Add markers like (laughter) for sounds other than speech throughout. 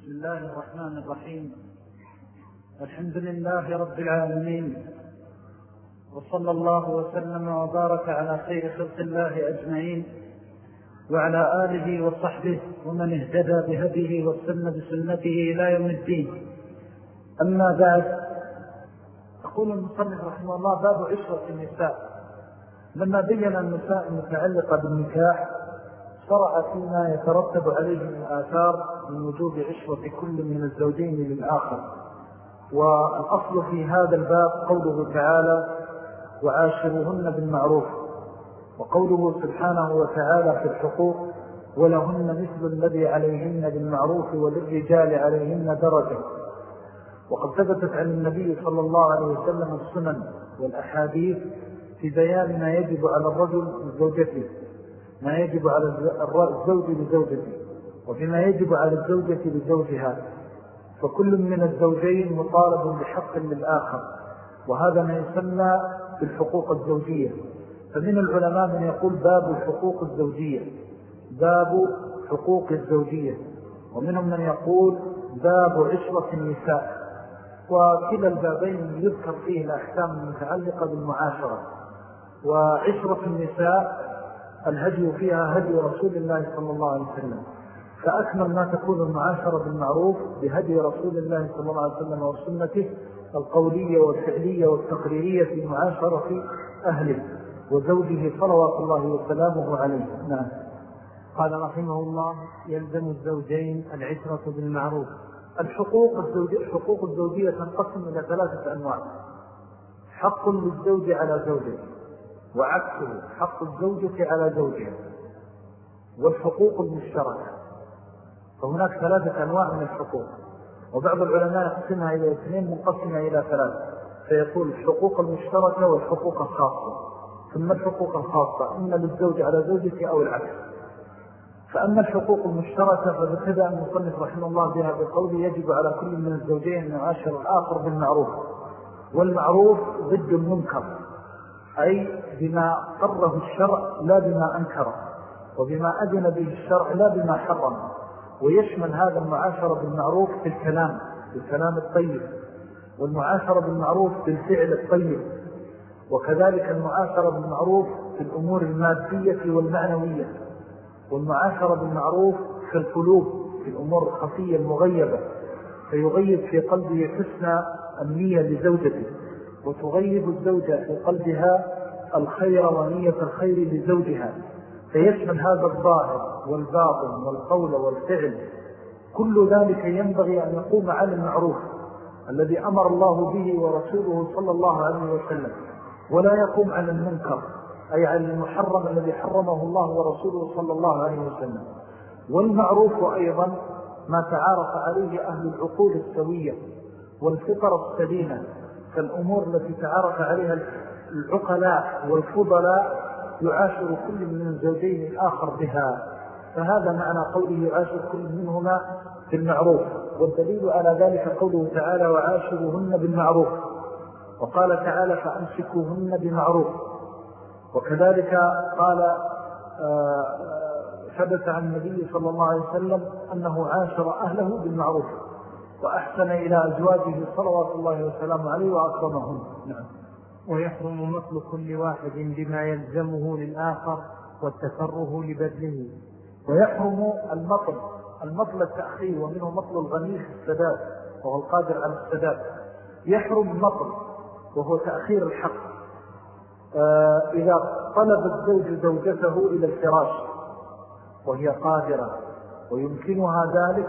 بسم الله الرحمن الرحيم. الحمد لله رب العالمين. وصلى الله وسلم وبارك على خير خلق الله أجمعين وعلى آله وصحبه ومن اهتدى بهديه والسنة بسنته إلى يوم الدين. أما بعد أقول المصنف رحمه الله باب عشرة النساء. لما بين النساء المتعلقة بالنكاح شرع فيما يترتب عليه من آثار من وجوب عشرة كل من الزوجين للآخر. والأصل في هذا الباب قوله تعالى وعاشروهن بالمعروف وقوله سبحانه وتعالى في الحقوق ولهن مثل الذي عليهن بالمعروف وللرجال عليهن درجة وقد ثبتت عن النبي صلى الله عليه وسلم السنن والأحاديث في بيان ما يجب على الرجل لزوجته ما يجب على الزوج لزوجته وفيما يجب على الزوجة لزوجها فكل من الزوجين مطالب بحق للآخر وهذا ما يسمى بالحقوق الزوجية. فمن العلماء من يقول باب الحقوق الزوجية باب حقوق الزوجية ومنهم من يقول باب عشرة النساء. وكلا البابين يذكر فيه الأحكام المتعلقة بالمعاشرة. وعشرة النساء الهدي فيها هدي رسول الله صلى الله عليه وسلم. فأكمل ما تكون المعاشرة بالمعروف بهدي رسول الله صلى الله عليه وسلم وسنته القولية والفعلية والتقريرية في معاشرة أهله وزوجه صلوات الله وسلامه عليه. نعم. قال رحمه الله يلزم الزوجين العشرة بالمعروف. الحقوق الزوجية, الحقوق الزوجية تنقسم إلى ثلاثة أنواع. حق للزوج على زوجه. وعكسه حق الزوجة على زوجها والحقوق المشتركة فهناك ثلاثة أنواع من الحقوق. وبعض العلماء يقسمها إلى اثنين منقسمة إلى ثلاثة. فيقول الحقوق المشتركة والحقوق الخاصة. ثم الحقوق الخاصة إما للزوج على زوجته أو العكس. فأما الحقوق المشتركة فبتدأ المصنف رحمه الله بها بقوله يجب على كل من الزوجين أن يعاشر الآخر بالمعروف. والمعروف ضد المنكر. أي بما قره الشرع لا بما أنكره وبما أذن به الشرع لا بما حرم. ويشمل هذا المعاشرة بالمعروف في الكلام بالكلام الطيب. والمعاشرة بالمعروف بالفعل الطيب. وكذلك المعاشرة بالمعروف في الأمور المادية والمعنوية. والمعاشرة بالمعروف في القلوب في الأمور الخفية المغيبة. فيغيب في قلبه حسن النية لزوجته. وتغيب الزوجة في قلبها الخير ونية الخير لزوجها. فيشمل هذا الظاهر والباطن والقول والفعل. كل ذلك ينبغي أن يقوم على المعروف الذي أمر الله به ورسوله صلى الله عليه وسلم. ولا يقوم على المنكر أي على المحرم الذي حرمه الله ورسوله صلى الله عليه وسلم. والمعروف أيضا ما تعارف عليه أهل العقول السوية والفطر السليمة كالأمور التي تعارف عليها العقلاء والفضلاء يعاشر كل من الزوجين الآخر بها. فهذا معنى قوله يعاشر كل منهما بالمعروف والدليل على ذلك قوله تعالى وعاشرهن بالمعروف وقال تعالى فأمسكوهن بمعروف وكذلك قال ثبت عن النبي صلى الله عليه وسلم أنه عاشر أهله بالمعروف. وأحسن إلى أزواجه صلوات الله وسلامه عليه وأكرمهم. نعم. ويحرم مطل كل واحد بما يلزمه للآخر والتفره لبدله ويحرم المطل المطل التأخير ومنه مطل الغني في السداد وهو القادر على السداد. يحرم المطل وهو تأخير الحق. آه إذا طلب الزوج زوجته إلى الفراش وهي قادرة ويمكنها ذلك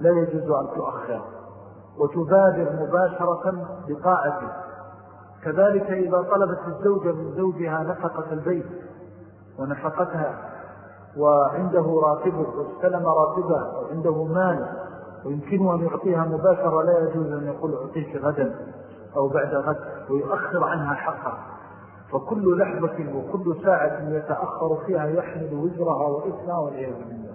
لا يجوز أن تؤخر وتبادر مباشرة بطاعته كذلك إذا طلبت الزوجة من زوجها نفقة البيت ونفقتها وعنده راتبه واستلم راتبه وعنده مال ويمكنه أن يعطيها مباشرة لا يجوز أن يقول أعطيك غدا أو بعد غد ويؤخر عنها حقا فكل لحظة وكل ساعة يتأخر فيها يحمل وزرها وإثنها والعياذ بالله.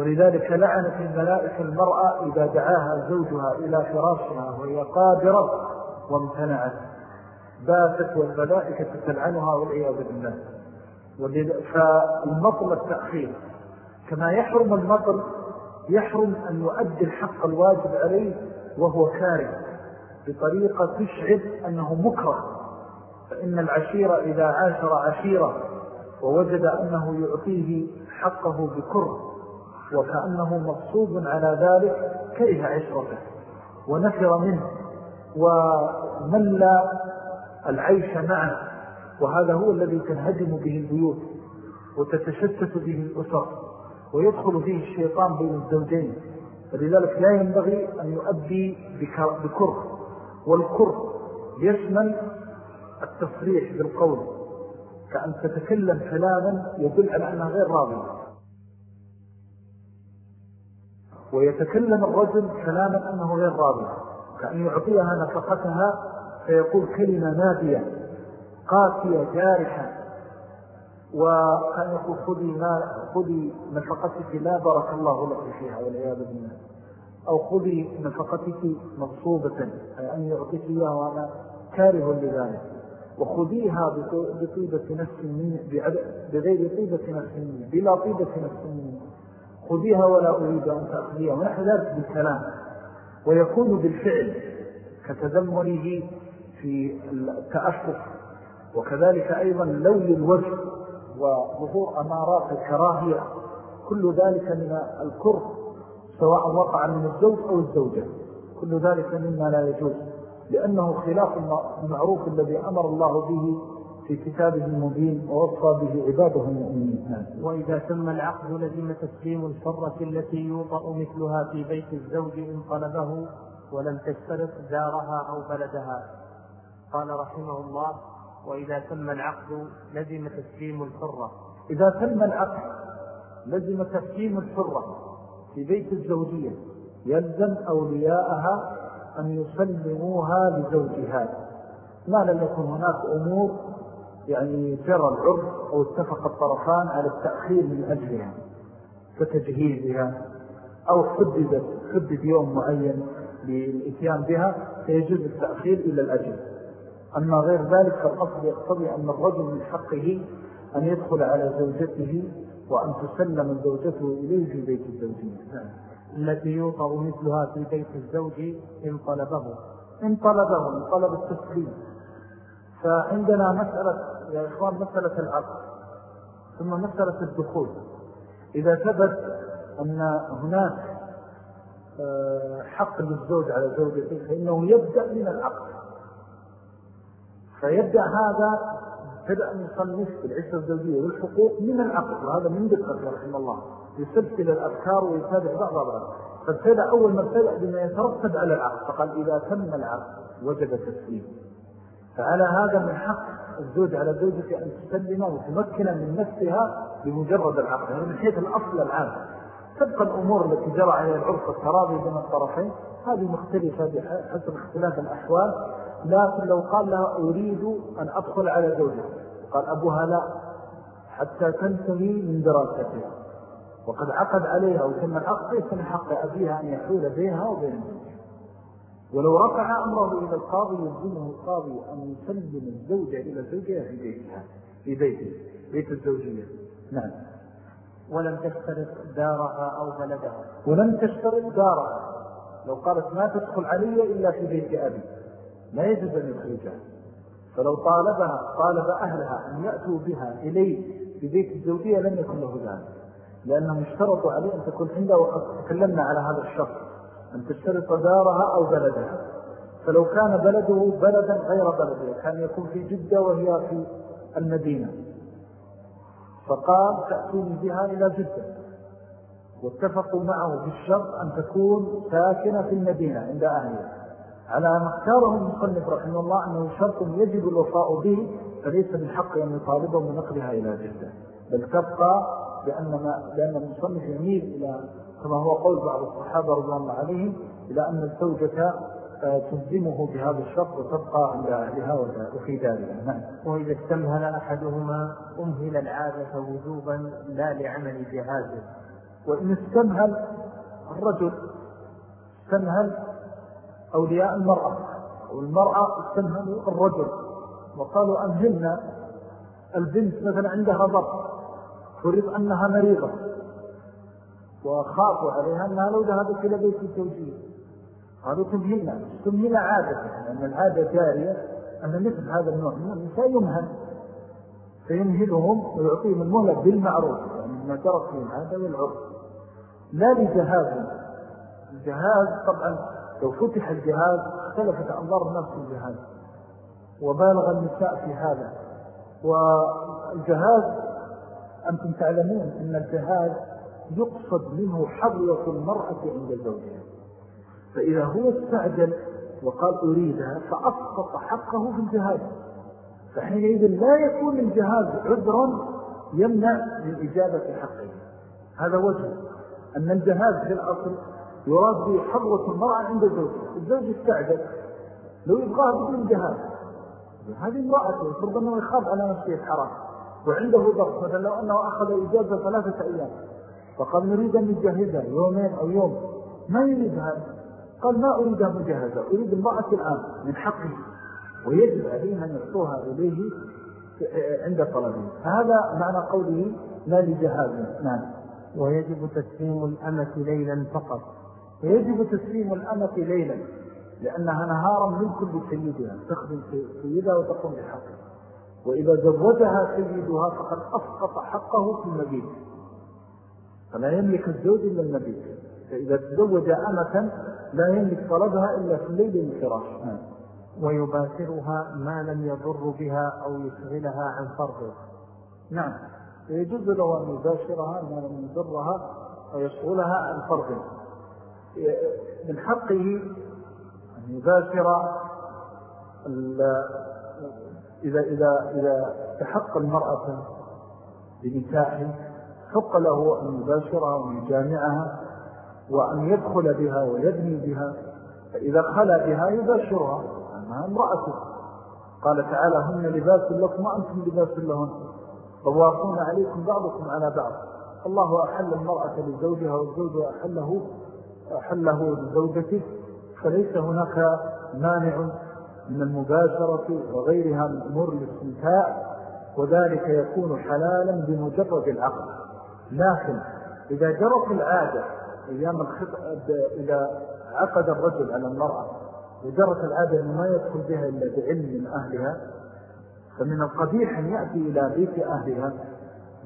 ولذلك لعنت الملائكة المرأة إذا دعاها زوجها إلى فراشها وهي قادرة وامتنعت. باتت والملائكة تلعنها والعياذ بالله. فالمطل التأخير كما يحرم المطل يحرم أن يؤدي الحق الواجب عليه وهو كاره بطريقة تشعر أنه مكره. فإن العشيرة إذا عاشر عشيرة ووجد أنه يعطيه حقه بكره وكأنه مقصود على ذلك كره عشرته؟ ونفر منه. وملى العيش معه؟ وهذا هو الذي تنهدم به البيوت وتتشتت به الأسر ويدخل فيه الشيطان بين الزوجين. فلذلك لا ينبغي أن يؤدي بكره. والكره يشمل التصريح بالقول كأن تتكلم كلاما يدل على أنها غير راضية. ويتكلم الرجل كلاما أنه غير راضي. كأن يعطيها نفقتها فيقول كلمة نادية قاسية جارحة. وكأن يقول خذي, خذي نفقتك لا بارك الله لك فيها والعياذ بالله. أو خذي نفقتك مغصوبة أي أن يعطيك إياها وأنا كاره لذلك. وخذيها بطيبة نفس بغير طيبة نفس بلا طيبة نفس خذيها ولا أريد أن تأخذيها. ونحن ذلك بالكلام. ويكون بالفعل كتذمره في التأشف وكذلك أيضا لون الوجه وظهور أمارات الكراهية. كل ذلك من الكره سواء وقع من الزوج أو الزوجة. كل ذلك مما لا يجوز. لأنه خلاف المعروف الذي أمر الله به في كتابه المبين ووصى به عباده المؤمنين. وإذا تم العقد لزم تسليم الفرة التي يوطأ مثلها في بيت الزوج إن طلبه ولم تشترط دارها أو بلدها. قال رحمه الله وإذا تم العقد لزم تسليم الفرة. إذا تم العقد لزم تسليم الفرة في بيت الزوجية يلزم أولياءها أن يسلموها لزوجها. ما لم يكن هناك أمور يعني جرى العرف أو اتفق الطرفان على التأخير من أجلها كتجهيزها أو حددت حدد يوم معين للإتيان بها فيجوز التأخير إلى الأجل. أما غير ذلك فالأصل يقتضي أن الرجل من حقه أن يدخل على زوجته وأن تسلم زوجته إليه في بيت الزوجية التي يوطأ مثلها في بيت الزوج إن طلبه. إن طلبه إن طلب التسليم. فعندنا مسألة يا إخوان مسألة العقل ثم مسألة الدخول. إذا ثبت أن هناك آه، حق للزوج على زوجته فإنه يبدأ من العقل. فيبدأ هذا بدأ أن يصنف بالعشرة الزوجية والحقوق من العقل وهذا من دقة رحمه الله. يسلسل الأفكار ويتابع بعض بعض فابتدأ أول ما ابتدأ بما يترتب على العقل فقال إذا تم العقل وجب تسليم. فعلى هذا من حق الزوج على زوجته أن تسلم وتمكن من نفسها بمجرد العقل يعني من حيث الأصل العام. تبقى الأمور التي جرى عليها العرف التراضي بين الطرفين هذه مختلفة حسب اختلاف الأحوال. لكن لو قال لها أريد أن أدخل على زوجها قال أبوها لا حتى تنتهي من دراستها. وقد عقد عليها وتم العقد ليس من حق أبيها أن يحول بينها وبين زوجها. ولو رفع أمره إلى القاضي يلزمه القاضي أن يسلم الزوجة إلى زوجها في بيتها في بيته بيت الزوجية. نعم. ولم تشترط دارها أو بلدها. ولم تشترط دارها. لو قالت ما تدخل علي إلا في بيت أبي. لا يجب أن يخرجها. فلو طالبها طالب أهلها أن يأتوا بها إليه في بيت الزوجية لم يكن له ذلك. لأنهم اشترطوا عليه أن تكون عنده وقد تكلمنا على هذا الشرط. أن تشترط دارها أو بلدها. فلو كان بلده بلدا غير بلده كان يكون في جدة وهي في المدينة. فقال تأتوني بها إلى جدة. واتفقوا معه في الشرط أن تكون ساكنة في المدينة عند أهلها. على أن اختاره المصنف رحمه الله أنه شرط يجب الوفاء به فليس من حق أن يطالبه من نقلها إلى جدة. بل تبقى لأن المصنف يميل إلى كما هو قول بعض الصحابة رضي الله عليهم إلى أن الزوجة آه، تلزمه بهذا الشرط وتبقى عند أهلها وفي دارها. نعم. وإذا استمهل أحدهما أمهل العادة وجوبا لا لعمل جهازه. وإن استمهل الرجل استمهل أولياء المرأة والمرأة استمهل الرجل. وقالوا أمهلنا البنت مثلا عندها ضبط فريض أنها مريضة. وخافوا عليها أنها لو ذهبت إلى بيت الزوجية قالوا تمهلنا تمهلنا عادة لأن العادة جارية أن مثل هذا النوع من النساء يمهل. فيمهلهم ويعطيهم المهلة بالمعروف يعني ما جرت فيهم هذا والعرف. لا لجهاز. الجهاز طبعا لو فتح الجهاز اختلفت أنظار الناس في الجهاز. وبالغ النساء في هذا. والجهاز أنتم تعلمون أن الجهاز يقصد منه حظوة المرأة عند زوجها. فإذا هو استعجل وقال أريدها فأسقط حقه في الجهاز فحينئذ لا يكون الجهاز عذرا يمنع من إجابة حقه. هذا وجه أن الجهاز في الأصل يراد به حظوة المرأة عند زوجها. الزوج استعجل لو يبغاه بدون جهاز هذه امرأته يفرض أنه يخاف على نفسه الحرام وعنده ضغط مثلا لو أنه أخذ إجازة ثلاثة أيام. فقال نريد أن نجهزها يومين أو يوم. ما يريد هذا؟ قال ما أريدها مجهزة أريد المرأة الآن من حقه ويجب عليها أن يعطوها إليه عند طلبه. فهذا معنى قوله لا لجهاز. نعم. ويجب تسليم الأمة ليلا فقط. ويجب تسليم الأمة ليلا لأنها نهارا ملك لسيدها تخدم سيدها وتقوم بحقه وإذا زوجها سيدها فقد أسقط حقه في المبيت فلا يملك الزوج إلا المبيت فإذا تزوج أمة لا يملك طلبها إلا في الليل الفراش. ويباشرها ما لم يضر بها أو يشغلها عن فرضه نعم. يجوز له أن يباشرها ما لم يضرها أو يشغلها عن فرضه من حقه أن يباشر إذا, إذا, إذا تحق المرأة بنكاح حق له أن يباشرها وأن يجامعها وأن يدخل بها ويبني بها فإذا خلى بها يباشرها. أنها امرأته. قال تعالى هن لباس لكم وأنتم لباس لهن. طوافون عليكم بعضكم على بعض. الله أحل المرأة لزوجها والزوج أحله, أحله لزوجته. فليس هناك مانع من المباشرة وغيرها من أمور الاستمتاع وذلك يكون حلالا بمجرد العقل لكن إذا جرت العادة أيام الخطأ إذا عقد الرجل على المرأة وجرت العادة أنه ما يدخل بها إلا بعلم من أهلها فمن القبيح أن يأتي إلى بيت أهلها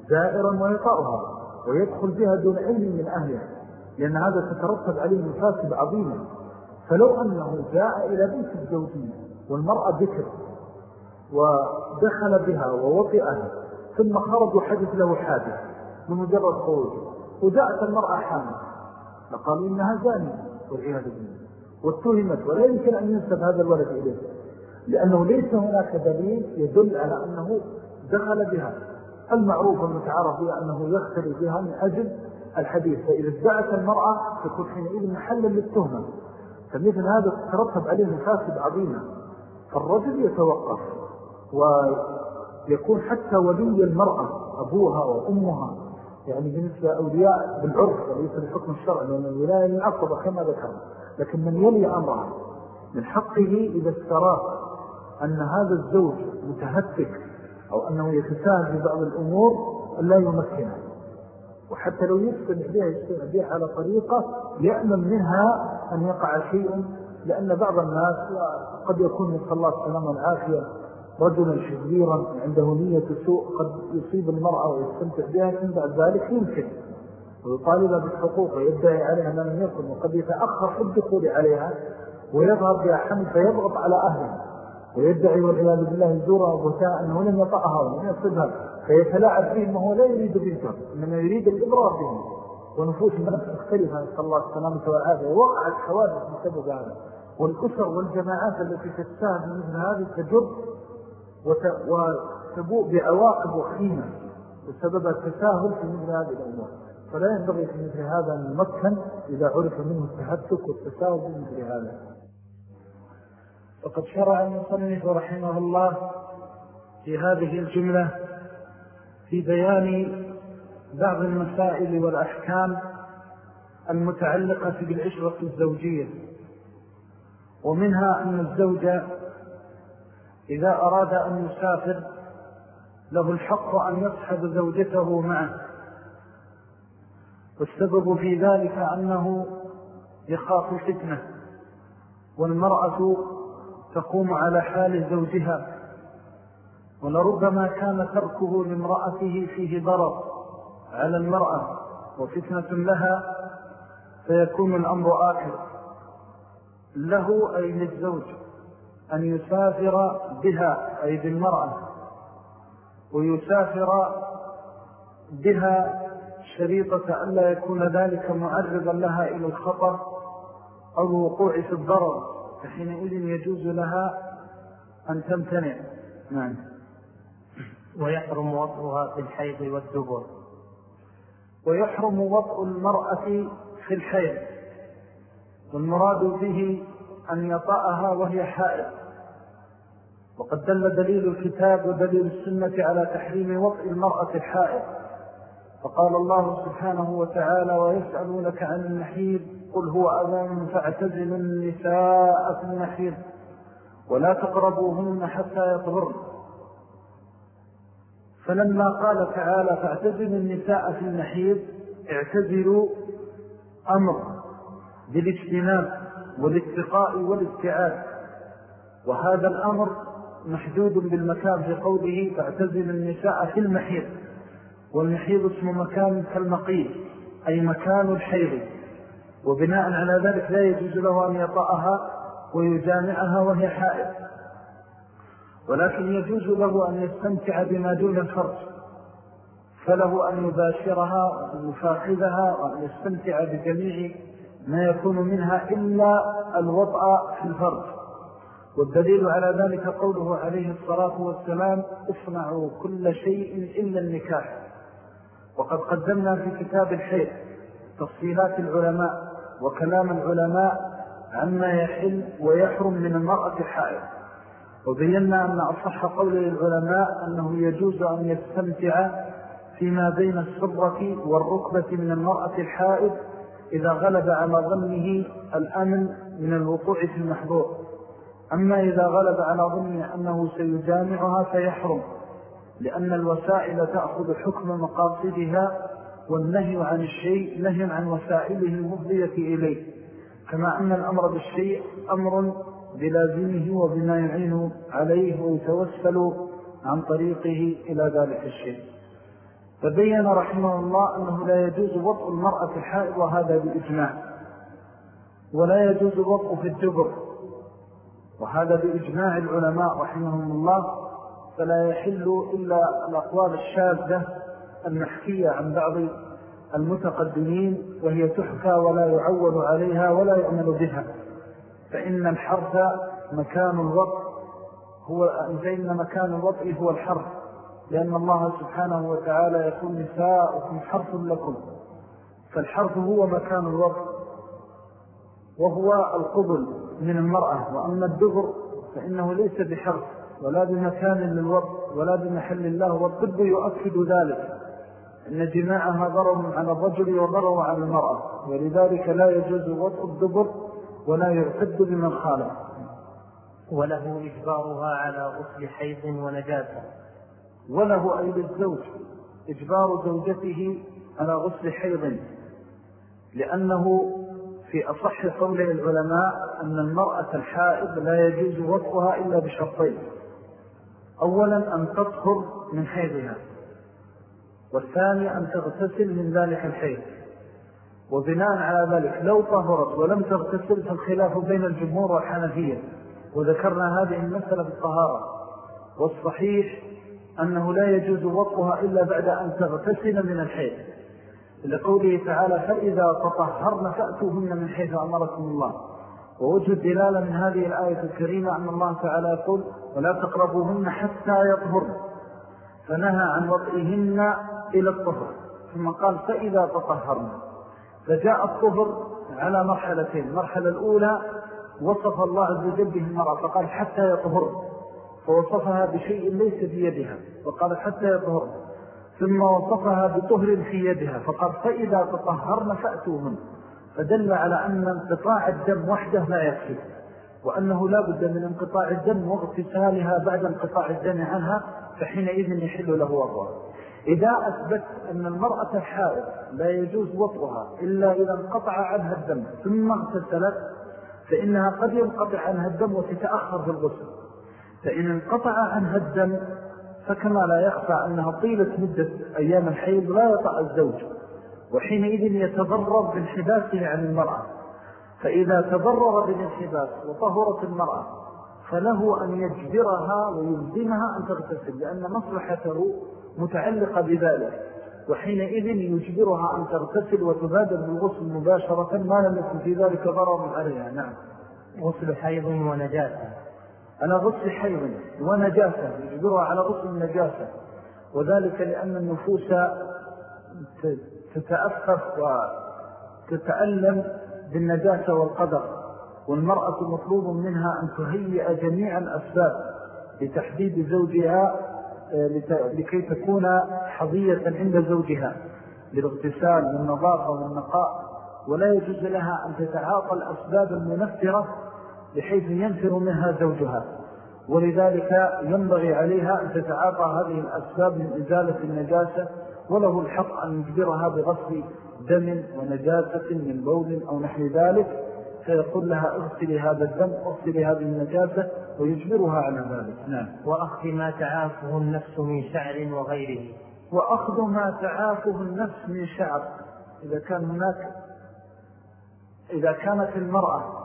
زائرا ويطأها ويدخل بها دون علم من أهلها لأن هذا تترتب عليه مفاسد عظيمة. فلو أنه جاء إلى بيت الزوجين والمرأة ذكر ودخل بها ووطئها ثم خرج وحدث له حادث بمجرد خروج وجاءت المرأة حامل. فقالوا إنها زانية والعياذ بالله. واتهمت ولا يمكن أن ينسب هذا الولد إليه. لأنه ليس هناك دليل يدل على أنه دخل بها. المعروف المتعارف بها أنه يختلي بها من أجل الحديث. فإذا ادعت المرأة تكون حينئذ محلا للتهمة. فمثل هذا تترتب عليه مفاسد عظيمة. فالرجل يتوقف ويكون حتى ولي المرأة أبوها وأمها يعني بالنسبة أولياء بالعرف وليس بالحكم الشرعي لأن الولاية للعصبة كما ذكرنا. لكن من يلي أمرها من حقه إذا استراه أن هذا الزوج متهتك أو أنه يتساهل في بعض الأمور لا يمكنه. وحتى لو يستمع بها يستمع بها على طريقة يأمن منها أن يقع شيء لأن بعض الناس قد يكون من الله السلام والعافية رجلا شريرا عنده نية سوء قد يصيب المرأة ويستمتع بها ثم بعد ذلك يمكن ويطالب بالحقوق ويدعي عليها ما لم يكن وقد يتأخر في الدخول عليها ويظهر بها حمل فيضغط على أهله. ويدعي والعياذ بالله زورا وبتاء أنه لم يطأها ولم يصبها فيتلاعب فيهم وهو لا يريد بنته إنما يريد الإبرار بهم ونفوس الناس مختلفة نسأل الله السلامة والعافية وقعت حوادث بسبب هذا. والأسر والجماعات التي من مثل هذه تجر وتبوء بعواقب وخيمة بسبب التساهل في مثل هذه الأمور. فلا ينبغي في مثل هذا أن يمكن إذا عرف منه التهتك والتساهل في مثل هذا. وقد شرع المصنف رحمه الله في هذه الجملة في بيان بعض المسائل والأحكام المتعلقة بالعشرة الزوجية ومنها أن الزوج إذا أراد أن يسافر له الحق أن يصحب زوجته معه. والسبب في ذلك أنه يخاف فتنة والمرأة تقوم على حال زوجها ولربما كان تركه لامرأته فيه ضرر على المرأة وفتنة لها فيكون الأمر آخر له أي للزوج. أن يسافر بها أي بالمرأة ويسافر بها شريطة ألا يكون ذلك معرضا لها إلى الخطر أو الوقوع في الضرر فحينئذ يجوز لها أن تمتنع. نعم. ويحرم وطئها في الحيض والدبر. ويحرم وطء المرأة في الحيض. والمراد به أن يطأها وهي حائض. وقد دل دليل الكتاب ودليل السنة على تحريم وطء المرأة الحائض. فقال الله سبحانه وتعالى ويسألونك عن المحيض قل هو أذان فاعتزل النساء في المحيض ولا تقربوهن حتى يطهرن. فلما قال تعالى فاعتزل النساء في المحيض اعتزلوا أمر بالاجتناب. والاتقاء والابتعاد. وهذا الأمر محدود بالمكان في قوله فاعتزل النساء في المحيض والمحيض اسم مكان كالمقيد أي مكان الحيض. وبناء على ذلك لا يجوز له أن يطأها ويجامعها وهي حائض. ولكن يجوز له أن يستمتع بما دون الفرج. فله أن يباشرها وأن وأن يستمتع بجميع ما يكون منها إلا الوضع في الفرج والدليل على ذلك قوله عليه الصلاة والسلام اصنعوا كل شيء إلا النكاح. وقد قدمنا في كتاب الحيث تفصيلات العلماء وكلام العلماء عما يحل ويحرم من المرأة الحائر وبينا أن أصح قول العلماء أنه يجوز أن يستمتع فيما بين الصبرة والركبة من المرأة الحائر إذا غلب على ظنه الأمن من الوقوع في المحظور. أما إذا غلب على ظنه أنه سيجامعها فيحرم لأن الوسائل تأخذ حكم مقاصدها والنهي عن الشيء نهي عن وسائله المفضية إليه. كما أن الأمر بالشيء أمر بلازمه وبما يعين عليه ويتوسل عن طريقه إلى ذلك الشيء. فبين رحمه الله أنه لا يجوز وطء المرأة في الحائض وهذا بإجماع. ولا يجوز وطء في الجبر وهذا بإجماع العلماء رحمهم الله. فلا يحل إلا الأقوال الشاذة المحكية عن بعض المتقدمين وهي تحكى ولا يعول عليها ولا يعمل بها. فإن الحرف مكان الوضع هو فإن مكان الوضع هو الحرف لأن الله سبحانه وتعالى يقول نساءكم حرف لكم فالحرف هو مكان الوضع وهو القبل من المرأة وأما الدبر فإنه ليس بحرف ولا بمكان للوضع ولا بمحل الله والطب يؤكد ذلك أن جماعها ضرر على الرجل وضرر على المرأة ولذلك لا يجوز وضع الدبر ولا يعتد بمن خالف. وله إجبارها على غسل حيض ونجاسة. وله أي للزوج إجبار زوجته على غسل حيض. لأنه في أصح قول العلماء أن المرأة الحائض لا يجوز وضعها إلا بشرطين. أولا أن تطهر من حيضها والثاني أن تغتسل من ذلك الحيض. وبناء على ذلك لو طهرت ولم تغتسل فالخلاف بين الجمهور والحنفية. وذكرنا هذه المسألة بالطهارة. والصحيح أنه لا يجوز وطئها إلا بعد أن تغتسل من الحيض. لقوله تعالى فإذا تطهرن فأتوهن من حيث أمركم الله. ووجه الدلالة من هذه الآية الكريمة أن الله تعالى يقول ولا تقربوهن حتى يطهرن. فنهى عن وطئهن إلى الطهر. ثم قال فإذا تطهرن. فجاء الطهر على مرحلتين. المرحلة الأولى وصف الله عز وجل به المرأة فقال حتى يطهر فوصفها بشيء ليس بيدها وقال حتى يطهر ثم وصفها بطهر في يدها فقال فإذا تطهرن فأتوهن. فدل على أن انقطاع الدم وحده لا يكفي وأنه لا بد من انقطاع الدم واغتسالها بعد انقطاع الدم عنها فحينئذ يحل له وضوء إذا أثبت أن المرأة الحائض لا يجوز وطئها إلا إذا انقطع عنها الدم ثم اغتسلت فإنها قد ينقطع عنها الدم وتتأخر في الغسل. فإن انقطع عنها الدم فكما لا يخفى أنها طيلة مدة أيام الحيض لا يطأ الزوج وحينئذ يتضرر بانحباسه عن المرأة. فإذا تضرر بالانحباس وطهرت المرأة فله أن يجبرها ويلزمها أن تغتسل لأن مصلحته متعلقة بذلك. وحينئذ يجبرها أن تغتسل وتبادل بالغسل مباشرة ما لم يكن في ذلك ضرر عليها. نعم. غسل حيض ونجاسة. على غسل حيض ونجاسة يجبرها على غسل النجاسة وذلك لأن النفوس تتأفف وتتألم بالنجاسة والقدر. والمرأة مطلوب منها أن تهيئ جميع الأسباب لتحديد زوجها لكي تكون حظية عند زوجها. بالاغتسال والنظافة والنقاء. ولا يجوز لها أن تتعاطى الأسباب المنفرة بحيث ينفر منها زوجها. ولذلك ينبغي عليها أن تتعاطى هذه الأسباب من إزالة النجاسة وله الحق أن يجبرها بغسل دم ونجاسة من بول أو نحو ذلك. فيقول لها اغسلي هذا الدم اغسلي هذه النجاسة ويجبرها على ذلك. نعم. وأخذ ما تعافه النفس من شعر وغيره. وأخذ ما تعافه النفس من شعر. إذا كان هناك إذا كانت المرأة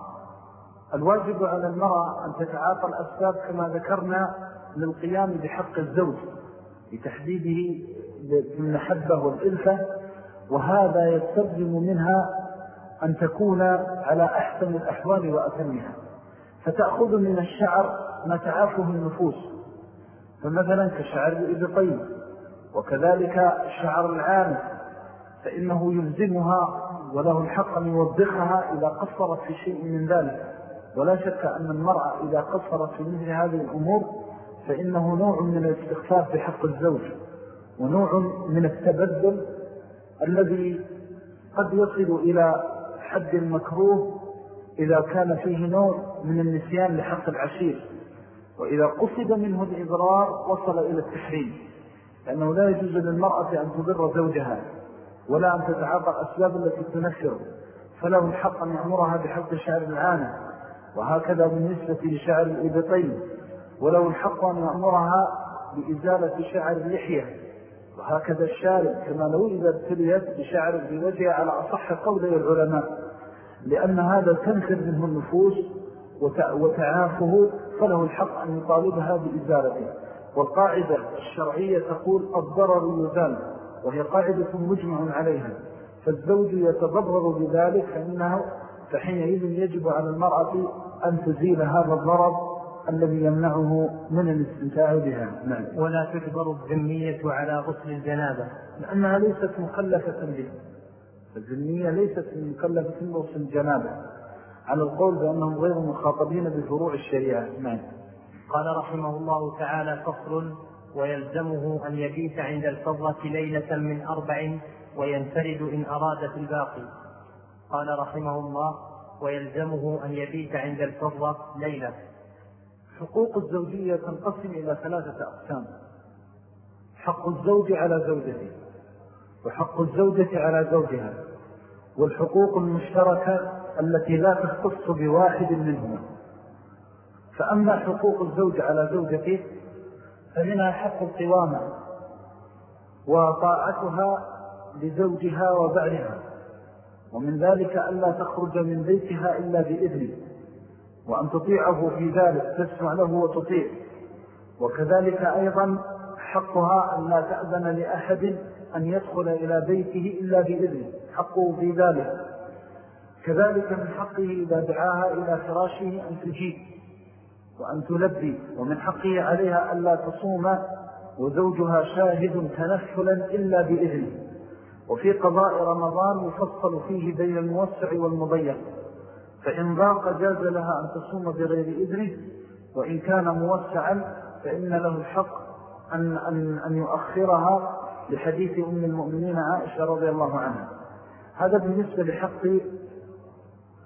الواجب على المرأة أن تتعاطى الأسباب كما ذكرنا للقيام بحق الزوج لتحديده بالمحبة والإلفة وهذا يستلزم منها أن تكون على أحسن الأحوال وأتمها. فتأخذ من الشعر ما تعافه النفوس فمثلا كشعر الإبطين وكذلك الشعر العام فإنه يلزمها وله الحق أن يوضخها إذا قصرت في شيء من ذلك. ولا شك أن المرأة إذا قصرت في مثل هذه الأمور فإنه نوع من الاستخفاف بحق الزوج ونوع من التبدل الذي قد يصل إلى حد المكروه إذا كان فيه نوع من النسيان لحق العشير. وإذا قصد منه الإضرار وصل إلى التحريم لأنه لا يجوز للمرأة أن تضر زوجها ولا أن تتعاطى الأسباب التي تنفر فله الحق أن يأمرها بحق شعر العانة. وهكذا بالنسبة لشعر الإبطين وله الحق أن يأمرها بإزالة شعر اللحية. وهكذا الشارب كما لو إذا ابتليت بشعر في وجهه على أصح قولي العلماء لأن هذا تنكر منه النفوس وتعافه فله الحق أن يطالبها بإزالته. والقاعدة الشرعية تقول الضرر يزال وهي قاعدة مجمع عليها. فالزوج يتضرر بذلك فإنه فحينئذ يجب على المرأة أن تزيل هذا الضرر الذي يمنعه من الاستمتاع بها. نعم. ولا تكبر الذمية على غسل الجنابة. لأنها ليست مكلفة به. الذمية ليست مكلفة بغسل الجنابة. على القول بأنهم غير مخاطبين بفروع الشريعة. نعم. قال رحمه الله تعالى فصل ويلزمه أن يبيت عند الفضة ليلة من أربع وينفرد إن أراد في الباقي. قال رحمه الله ويلزمه أن يبيت عند الفضة ليلة. حقوق الزوجية تنقسم إلى ثلاثة أقسام. حق الزوج على زوجته وحق الزوجة على زوجها والحقوق المشتركة التي لا تختص بواحد منهما. فأما حقوق الزوج على زوجته فمنها حق القوامة وطاعتها لزوجها وبعلها ومن ذلك ألا تخرج من بيتها إلا بإذنه وأن تطيعه في ذلك تسمع له وتطيع. وكذلك أيضا حقها أن لا تأذن لأحد أن يدخل إلى بيته إلا بإذنه حقه في ذلك. كذلك من حقه إذا دعاها إلى فراشه أن تجيب وأن تلبي ومن حقه عليها ألا تصوم وزوجها شاهد تنفلا إلا بإذنه. وفي قضاء رمضان يفصل فيه بين الموسع والمضيق فإن ضاق جاز لها أن تصوم بغير إذنه وإن كان موسعا فإن له الحق أن, أن, أن يؤخرها لحديث أم المؤمنين عائشة رضي الله عنها. هذا بالنسبة لحق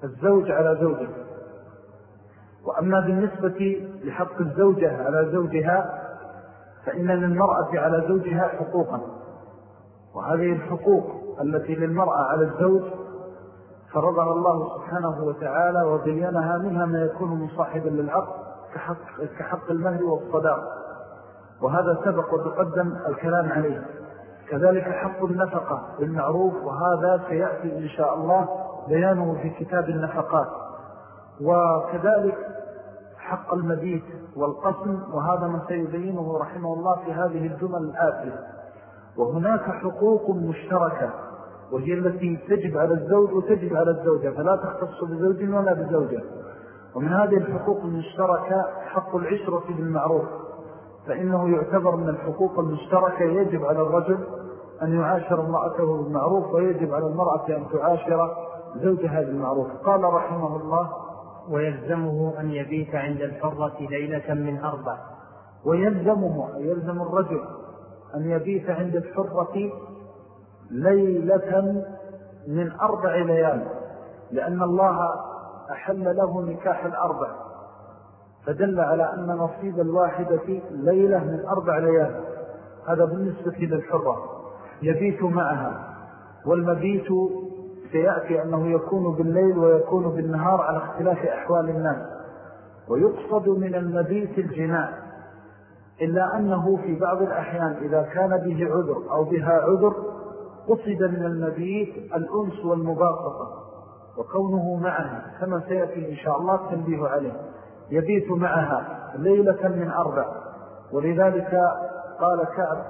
الزوج على زوجه. وأما بالنسبة لحق الزوجة على زوجها فإن للمرأة على زوجها حقوقا. وهذه الحقوق التي للمرأة على الزوج فرضها الله سبحانه وتعالى وبينها منها ما يكون مصاحبا للعقد كحق, كحق المهر والصداق. وهذا سبق وتقدم الكلام عليه. كذلك حق النفقة بالمعروف وهذا سيأتي إن شاء الله بيانه في كتاب النفقات. وكذلك حق المبيت والقسم وهذا من سيبينه رحمه الله في هذه الجمل الآتية. وهناك حقوق مشتركة وهي التي تجب على الزوج وتجب على الزوجة فلا تختص بزوج ولا بزوجة. ومن هذه الحقوق المشتركة حق العشرة بالمعروف فإنه يعتبر من الحقوق المشتركة يجب على الرجل أن يعاشر امرأته بالمعروف ويجب على المرأة أن تعاشر زوجها بالمعروف. قال رحمه الله ويلزمه أن يبيت عند الحرة ليلة من أربع. ويلزمه يلزم الرجل أن يبيت عند الحرة ليلة من أربع ليال لأن الله أحل له نكاح الأربع فدل على أن نصيب الواحدة ليلة من أربع ليال هذا بالنسبة للحرة يبيت معها والمبيت سيأتي أنه يكون بالليل ويكون بالنهار على اختلاف أحوال الناس ويقصد من المبيت الجناء إلا أنه في بعض الأحيان إذا كان به عذر أو بها عذر قصد من المبيت الأنس والمباسطة وكونه معها كما سيأتي إن شاء الله تنبيه عليه. يبيت معها ليلة من أربع. ولذلك قال كعب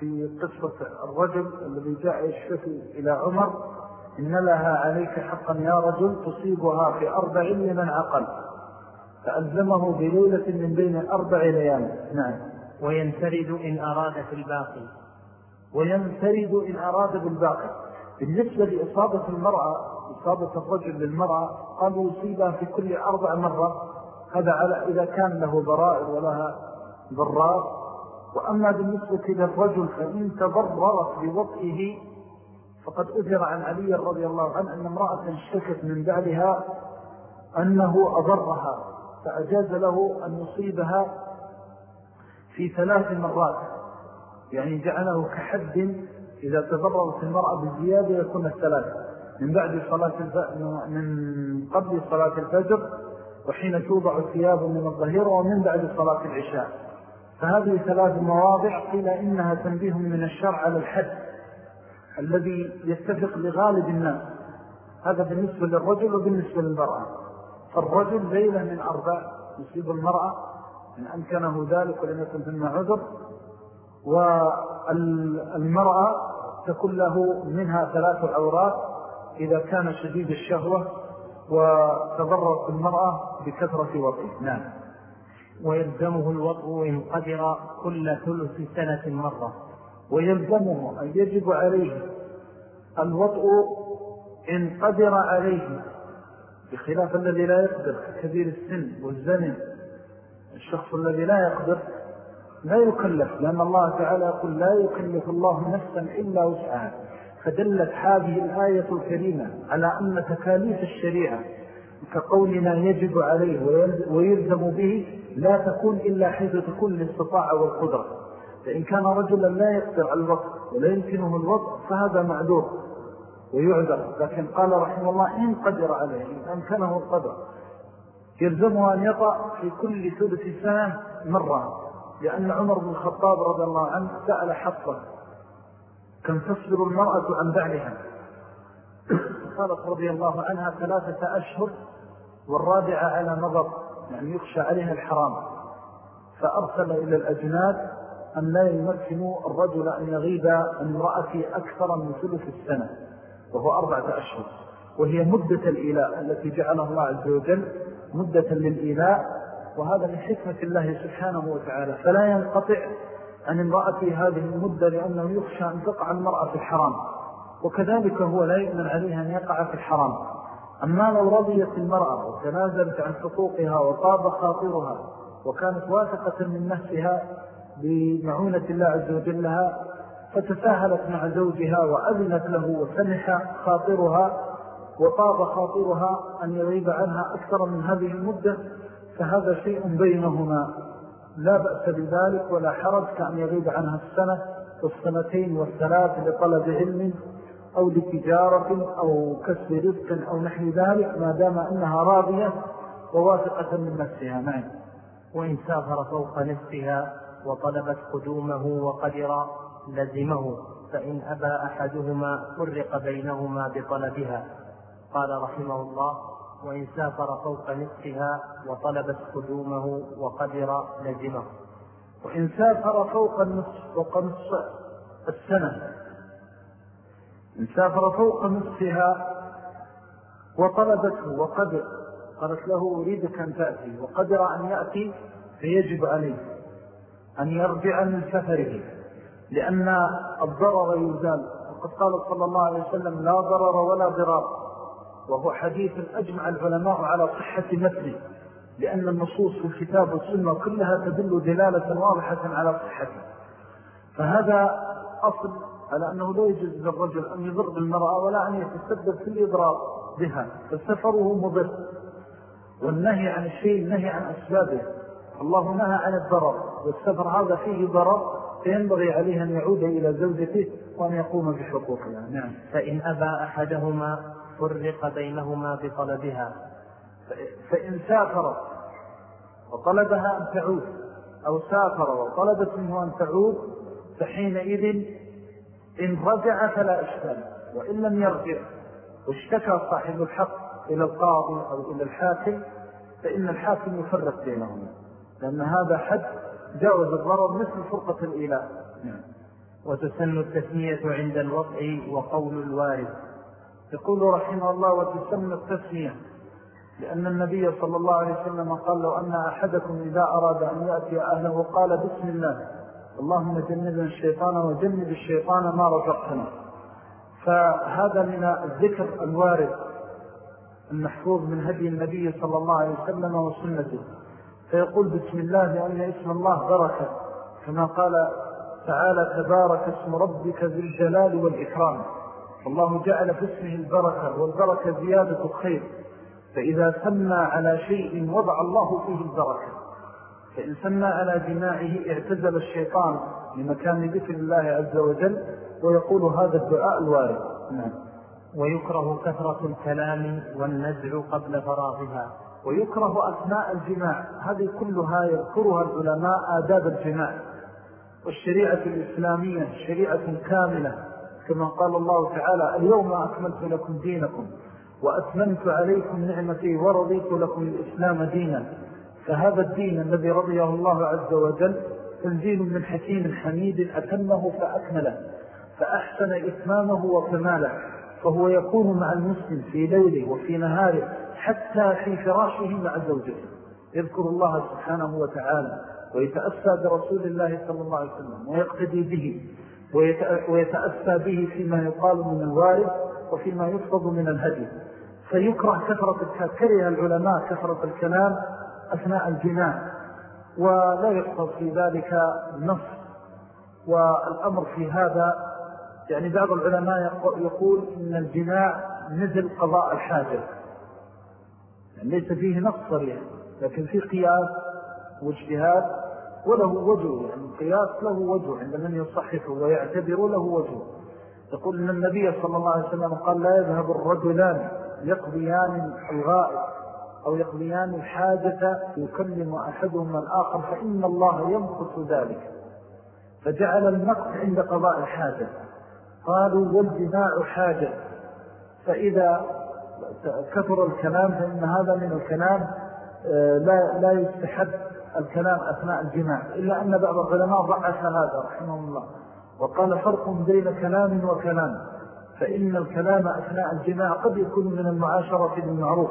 في قصة الرجل الذي جاء يشفي إلى عمر إن لها عليك حقا يا رجل تصيبها في أربع لمن عقل فألزمه بليلة من بين الأربع ليال. نعم. وينفرد إن أراد في الباقي. وينفرد إن أراد بالباقي. بالنسبة لإصابة المرأة إصابة الرجل للمرأة قالوا يصيبها في كل أربع مرة. هذا على إذا كان له ضرائر ولها ضرار. وأما بالنسبة للرجل فإن تضررت بوضعه فقد أذر عن علي رضي الله عنه أن امرأة اشتكت من بعدها أنه أضرها. فأجاز له أن يصيبها في ثلاث مرات. يعني جعله كحد إذا تضررت المرأة بالزيادة يكون الثلاث. من بعد صلاة من قبل صلاة الفجر وحين توضع الثياب من الظهير ومن بعد صلاة العشاء. فهذه ثلاث مواضع قيل إنها تنبيه من الشرع على الحد الذي يتفق لغالب الناس. هذا بالنسبة للرجل وبالنسبة للمرأة. فالرجل ليلة من أربع يصيب المرأة إن أمكنه ذلك ولم يكن ثم عذر والمرأة تكون له منها ثلاث عورات إذا كان شديد الشهوة وتضررت المرأة بكثرة وطئ نعم. ويلزمه الوضع إن قدر كل ثلث سنة مرة. ويلزمه أن يجب عليه الوضع إن قدر عليه بخلاف الذي لا يقدر كبير السن والزمن الشخص الذي لا يقدر لا يكلف لأن الله تعالى يقول لا يكلف الله نفسا إلا وسعها. فدلت هذه الآية الكريمة على أن تكاليف الشريعة كقولنا يجب عليه ويلزم به لا تكون إلا حيث تكون الاستطاعة والقدرة. فإن كان رجلا لا يقدر على الوقت ولا يمكنه الوقت فهذا معذور. ويعذر. لكن قال رحمه الله إن قدر عليه إن أمكنه القدر. يلزمه أن يطأ في كل ثلث سنة مرة. لأن عمر بن الخطاب رضي الله عنه سأل حفظه كم تصبر المرأة عن بعلها؟ (coughs) قالت رضي الله عنها ثلاثة أشهر والرابعة على نظر يعني يخشى عليها الحرام. فأرسل إلى الأجناد أن لا يمكن الرجل أن يغيب امرأة أكثر من ثلث السنة. وهو أربعة أشهر وهي مدة الإيلاء التي جعلها الله عز وجل مدة للإيلاء وهذا من حكمة الله سبحانه وتعالى. فلا ينقطع عن امرأة هذه المدة لأنه يخشى أن تقع المرأة في الحرام وكذلك هو لا يؤمن عليها أن يقع في الحرام. أما لو رضيت المرأة وتنازلت عن حقوقها وطاب خاطرها وكانت واثقة من نفسها بمعونة الله عز وجل لها فتساهلت مع زوجها وأذنت له وسمح خاطرها وطاب خاطرها أن يغيب عنها أكثر من هذه المدة فهذا شيء بينهما لا بأس بذلك ولا حرج كأن يغيب عنها السنة والسنتين والثلاث لطلب علم أو لتجارة أو كسب رزق أو نحو ذلك ما دام أنها راضية وواثقة من نفسها معي نعم. وإن سافر فوق نفسها وطلبت قدومه وقدر لزمه فإن أبى أحدهما فرق بينهما بطلبها. قال رحمه الله وإن سافر فوق نفسها وطلبت قدومه وقدر لزمه. وإن سافر فوق النصف فوق نصف السنة. إن سافر فوق نصفها وطلبته وقدر. قالت له أريدك أن تأتي. وقدر أن يأتي فيجب عليه أن يرجع من سفره. لأن الضرر يزال. وقد قال صلى الله عليه وسلم لا ضرر ولا ضرار. وهو حديث أجمع العلماء على صحة مثله. لأن النصوص في الكتاب والسنة كلها تدل دلالة واضحة على صحته. فهذا أصل على أنه لا يجوز للرجل أن يضر بالمرأة ولا أن يتسبب في الإضرار بها. فسفره مضر. والنهي عن الشيء النهي عن أسبابه. الله نهى عن الضرر. والسفر هذا فيه ضرر فينبغي عليه أن يعود إلى زوجته وأن يقوم بحقوقها. نعم. فإن أبى أحدهما فرق بينهما بطلبها. فإن سافر وطلبها أن تعود أو سافر وطلبت منه أن تعود فحينئذ إن رجع فلا إشكال وإن لم يرجع واشتكى صاحب الحق إلى القاضي أو إلى الحاكم فإن الحاكم يفرق بينهما لأن هذا حد جاوز الضرر مثل فرقة الإله نعم. وتسن التسمية عند الوضع وقول الوارث. يقول رحمه الله وتسن التسمية لأن النبي صلى الله عليه وسلم قال لو أن أحدكم إذا أراد أن يأتي أهله قال بسم الله اللهم جنبنا الشيطان وجنب الشيطان ما رزقتنا. فهذا من الذكر الوارد المحفوظ من هدي النبي صلى الله عليه وسلم وسنته. فيقول بسم الله لأن اسم الله بركة كما قال تعالى تبارك اسم ربك ذي الجلال والإكرام. الله جعل في اسمه البركة والبركة زيادة الخير. فإذا سمى على شيء وضع الله فيه البركة. فإن سمى على جماعة اعتزل الشيطان لمكان ذكر الله عز وجل ويقول هذا الدعاء الوارد. نعم. ويكره كثرة الكلام والنزع قبل فراغها. ويكره أثناء الجماع. هذه كلها يذكرها العلماء آداب الجماع. والشريعة الإسلامية شريعة كاملة. كما قال الله تعالى اليوم أكملت لكم دينكم وأتمنت عليكم نعمتي ورضيت لكم الإسلام دينا. فهذا الدين الذي رضيه الله عز وجل تنزيل من حكيم حميد أتمه فأكمله فأحسن إتمامه وكماله فهو يكون مع المسلم في ليله وفي نهاره حتى في فراشه مع زوجته يذكر الله سبحانه وتعالى ويتأسى برسول الله صلى الله عليه وسلم ويقتدي به ويتأسى به فيما يقال من الوارد وفيما يفضل من الهدي. فيكره كثرة كره العلماء كثرة الكلام أثناء الجماع ولا يقصد في ذلك نص والأمر في هذا يعني بعض العلماء يقول إن الجماع نزل قضاء الحاجة. يعني ليس فيه نص صريح لكن في قياس واجتهاد وله وجه يعني القياس له وجه عند من يصحفه ويعتبر له وجه. يقول أن النبي صلى الله عليه وسلم قال لا يذهب الرجلان يقضيان الغائب أو يقضيان الحاجة يكلم أحدهما الآخر فإن الله ينقص ذلك. فجعل النقص عند قضاء الحاجة. قالوا والجماع حاجة. فإذا كثر الكلام فإن هذا من الكلام آه، لا, لا يستحب الكلام أثناء الجماع إلا أن بعض العلماء ضعف هذا رحمه الله وقال فرق بين كلام وكلام فإن الكلام أثناء الجماع قد يكون من المعاشرة بالمعروف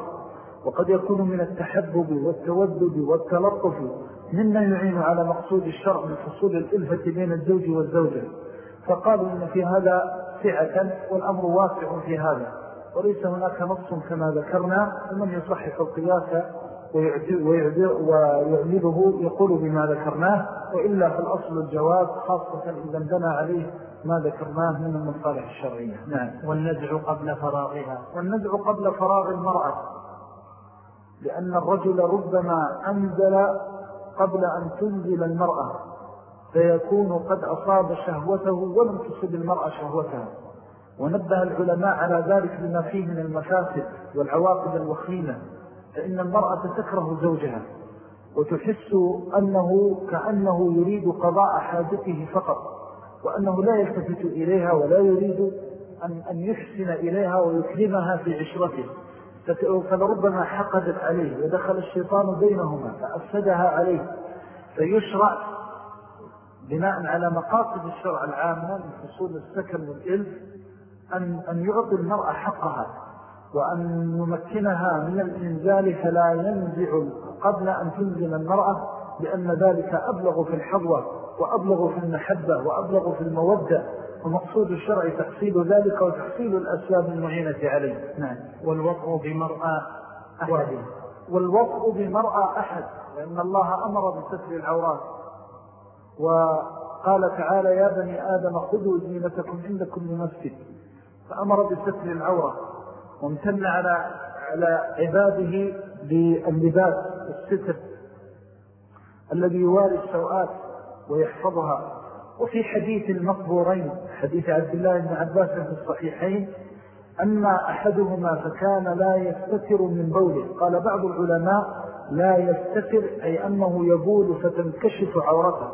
وقد يكون من التحبب والتودد والتلطف مما يعين على مقصود الشرع من حصول الإلفة بين الزوج والزوجة فقالوا إن في هذا سعة والأمر واسع في هذا. وليس هناك نص كما ذكرنا ومن يصحح القياس ويعمله يقول بما ذكرناه وإلا في الأصل الجواز خاصة إذا انبنى عليه ما ذكرناه من المصالح الشرعية. نعم. والنزع قبل فراغها. والنزع قبل فراغ المرأة. لأن الرجل ربما أنزل قبل أن تنزل المرأة فيكون قد أصاب شهوته ولم تصب المرأة شهوتها. ونبه العلماء على ذلك بما فيه من المفاسد والعواقب الوخيمة فإن المرأة تكره زوجها وتحس أنه كأنه يريد قضاء حاجته فقط وأنه لا يلتفت إليها ولا يريد أن, أن يحسن إليها ويكرمها في عشرته. فلربما حقدت عليه ودخل الشيطان بينهما فأفسدها عليه. فيشرع بناء على مقاصد الشرع العامة من حصول السكن والإلف أن, أن يعطي المرأة حقها وأن يمكنها من الإنزال فلا ينزع قبل أن تنزل المرأة لأن ذلك أبلغ في الحظوة وأبلغ في المحبة وأبلغ في المودة. ومقصود الشرع تحصيل ذلك وتحصيل الأسباب المعينة عليه. نعم. والوطء بمرأة أحد. والوطء بمرأة أحد لأن الله أمر بستر العورات. وقال تعالى يا بني آدم خذوا زينتكم عند كل مسجد فأمر بستر العورة وامتن على على عباده باللباس الستر الذي يواري السوءات ويحفظها. وفي حديث المقبورين حديث عبد الله بن عباس في الصحيحين أما أحدهما فكان لا يستتر من بوله. قال بعض العلماء لا يستتر أي أنه يبول فتنكشف عورته.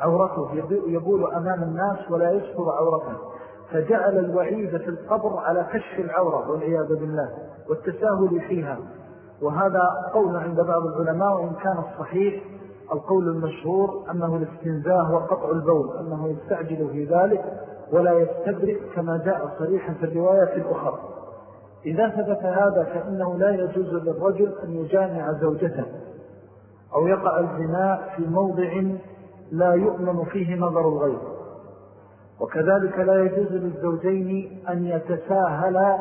عورته يبول أمام الناس ولا يستر عورته. فجعل الوعيد في القبر على كشف العورة والعياذ بالله والتساهل فيها. وهذا قول عند بعض العلماء وإن كان الصحيح القول المشهور أنه الاستنزاه وقطع البول أنه يستعجل في ذلك ولا يستبرئ كما جاء صريحا في الرواية الأخرى. إذا ثبت هذا فإنه لا يجوز للرجل أن يجامع زوجته أو يقع الزناء في موضع لا يؤمن فيه نظر الغير. وكذلك لا يجوز للزوجين أن يتساهلا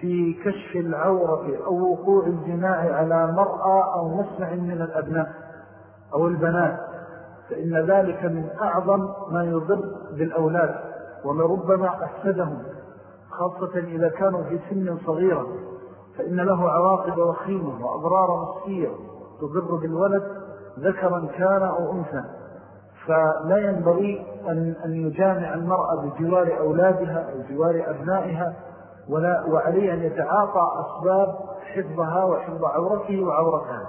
في كشف العورة أو وقوع الجناع على مرأة أو مسمع من الأبناء أو البنات فإن ذلك من أعظم ما يضر بالأولاد ولربما أفسدهم خاصة إذا كانوا في سن صغيرة فإن له عواقب وخيمة وأضرار نفسية تضر بالولد ذكرا كان أو أنثى. فلا ينبغي أن, أن يجامع المرأة بجوار أولادها أو جوار أبنائها ولا وعليه أن يتعاطى أسباب حفظها وحفظ عورته وعورتها.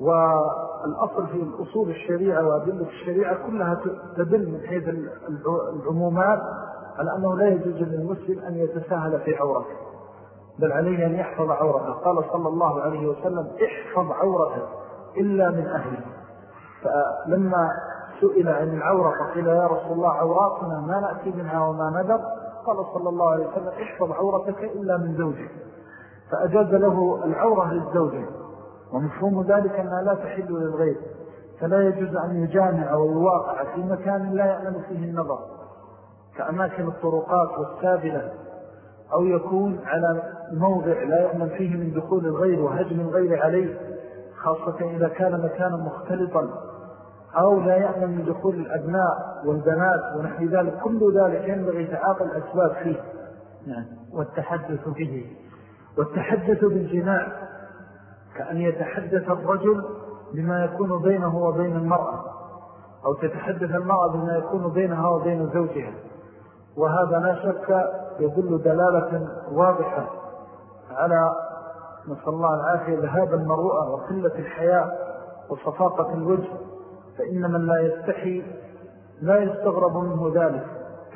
والأصل في الأصول الشريعة وأدلة الشريعة كلها تدل من حيث العمومات على أنه لا يجوز للمسلم أن يتساهل في عورته بل عليه أن يحفظ عورته. قال صلى الله عليه وسلم احفظ عورته إلا من أهله. فلما سئل عن العورة فقيل يا رسول الله عوراتنا ما نأتي منها وما ندر قال صلى الله عليه وسلم احفظ عورتك إلا من زوجك. فأجاز له العورة للزوجة. ومفهوم ذلك أنها لا تحل للغير. فلا يجوز أن يجامع أو يواقع في مكان لا يعلم فيه النظر. كأماكن الطرقات والسابلة. أو يكون على موضع لا يعلم فيه من دخول الغير وهجم الغير عليه. خاصة إذا كان مكانا مختلطا. أو لا يعلم من دخول الأبناء والبنات ونحن ذلك. كل ذلك ينبغي تعاطى الأسباب فيه. نعم. والتحدث به. والتحدث بالجماع. كأن يتحدث الرجل بما يكون بينه وبين المرأة. أو تتحدث المرأة بما يكون بينها وبين زوجها. وهذا لا شك يدل دلالة واضحة على نسأل الله العافية ذهاب المروءة وقلة الحياة وصفاقة الوجه. فإن من لا يستحي لا يستغرب منه ذلك.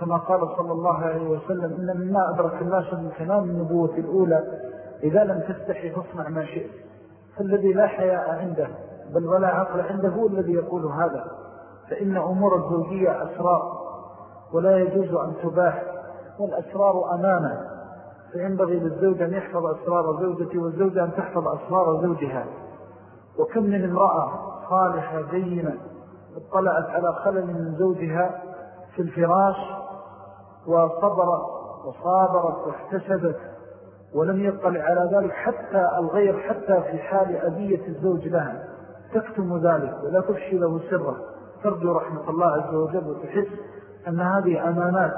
كما قال صلى الله عليه وسلم إن مما أدرك الناس من كلام النبوة الأولى إذا لم تستحي فاصنع ما شئت. فالذي لا حياء عنده بل ولا عقل عنده هو الذي يقول هذا. فإن أمور الزوجية أسرار ولا يجوز أن تباح والأسرار أمانة. فينبغي للزوج أن يحفظ أسرار زوجته والزوجة أن تحفظ أسرار زوجها. وكم من امرأة صالحة زينة اطلعت على خلل من زوجها في الفراش وصبرت وصابرت واحتسبت ولم يطلع على ذلك حتى الغير حتى في حال أبية الزوج لها. تكتم ذلك ولا تفشي له سره. ترجو رحمة الله عز وجل وتحس أن هذه أمانات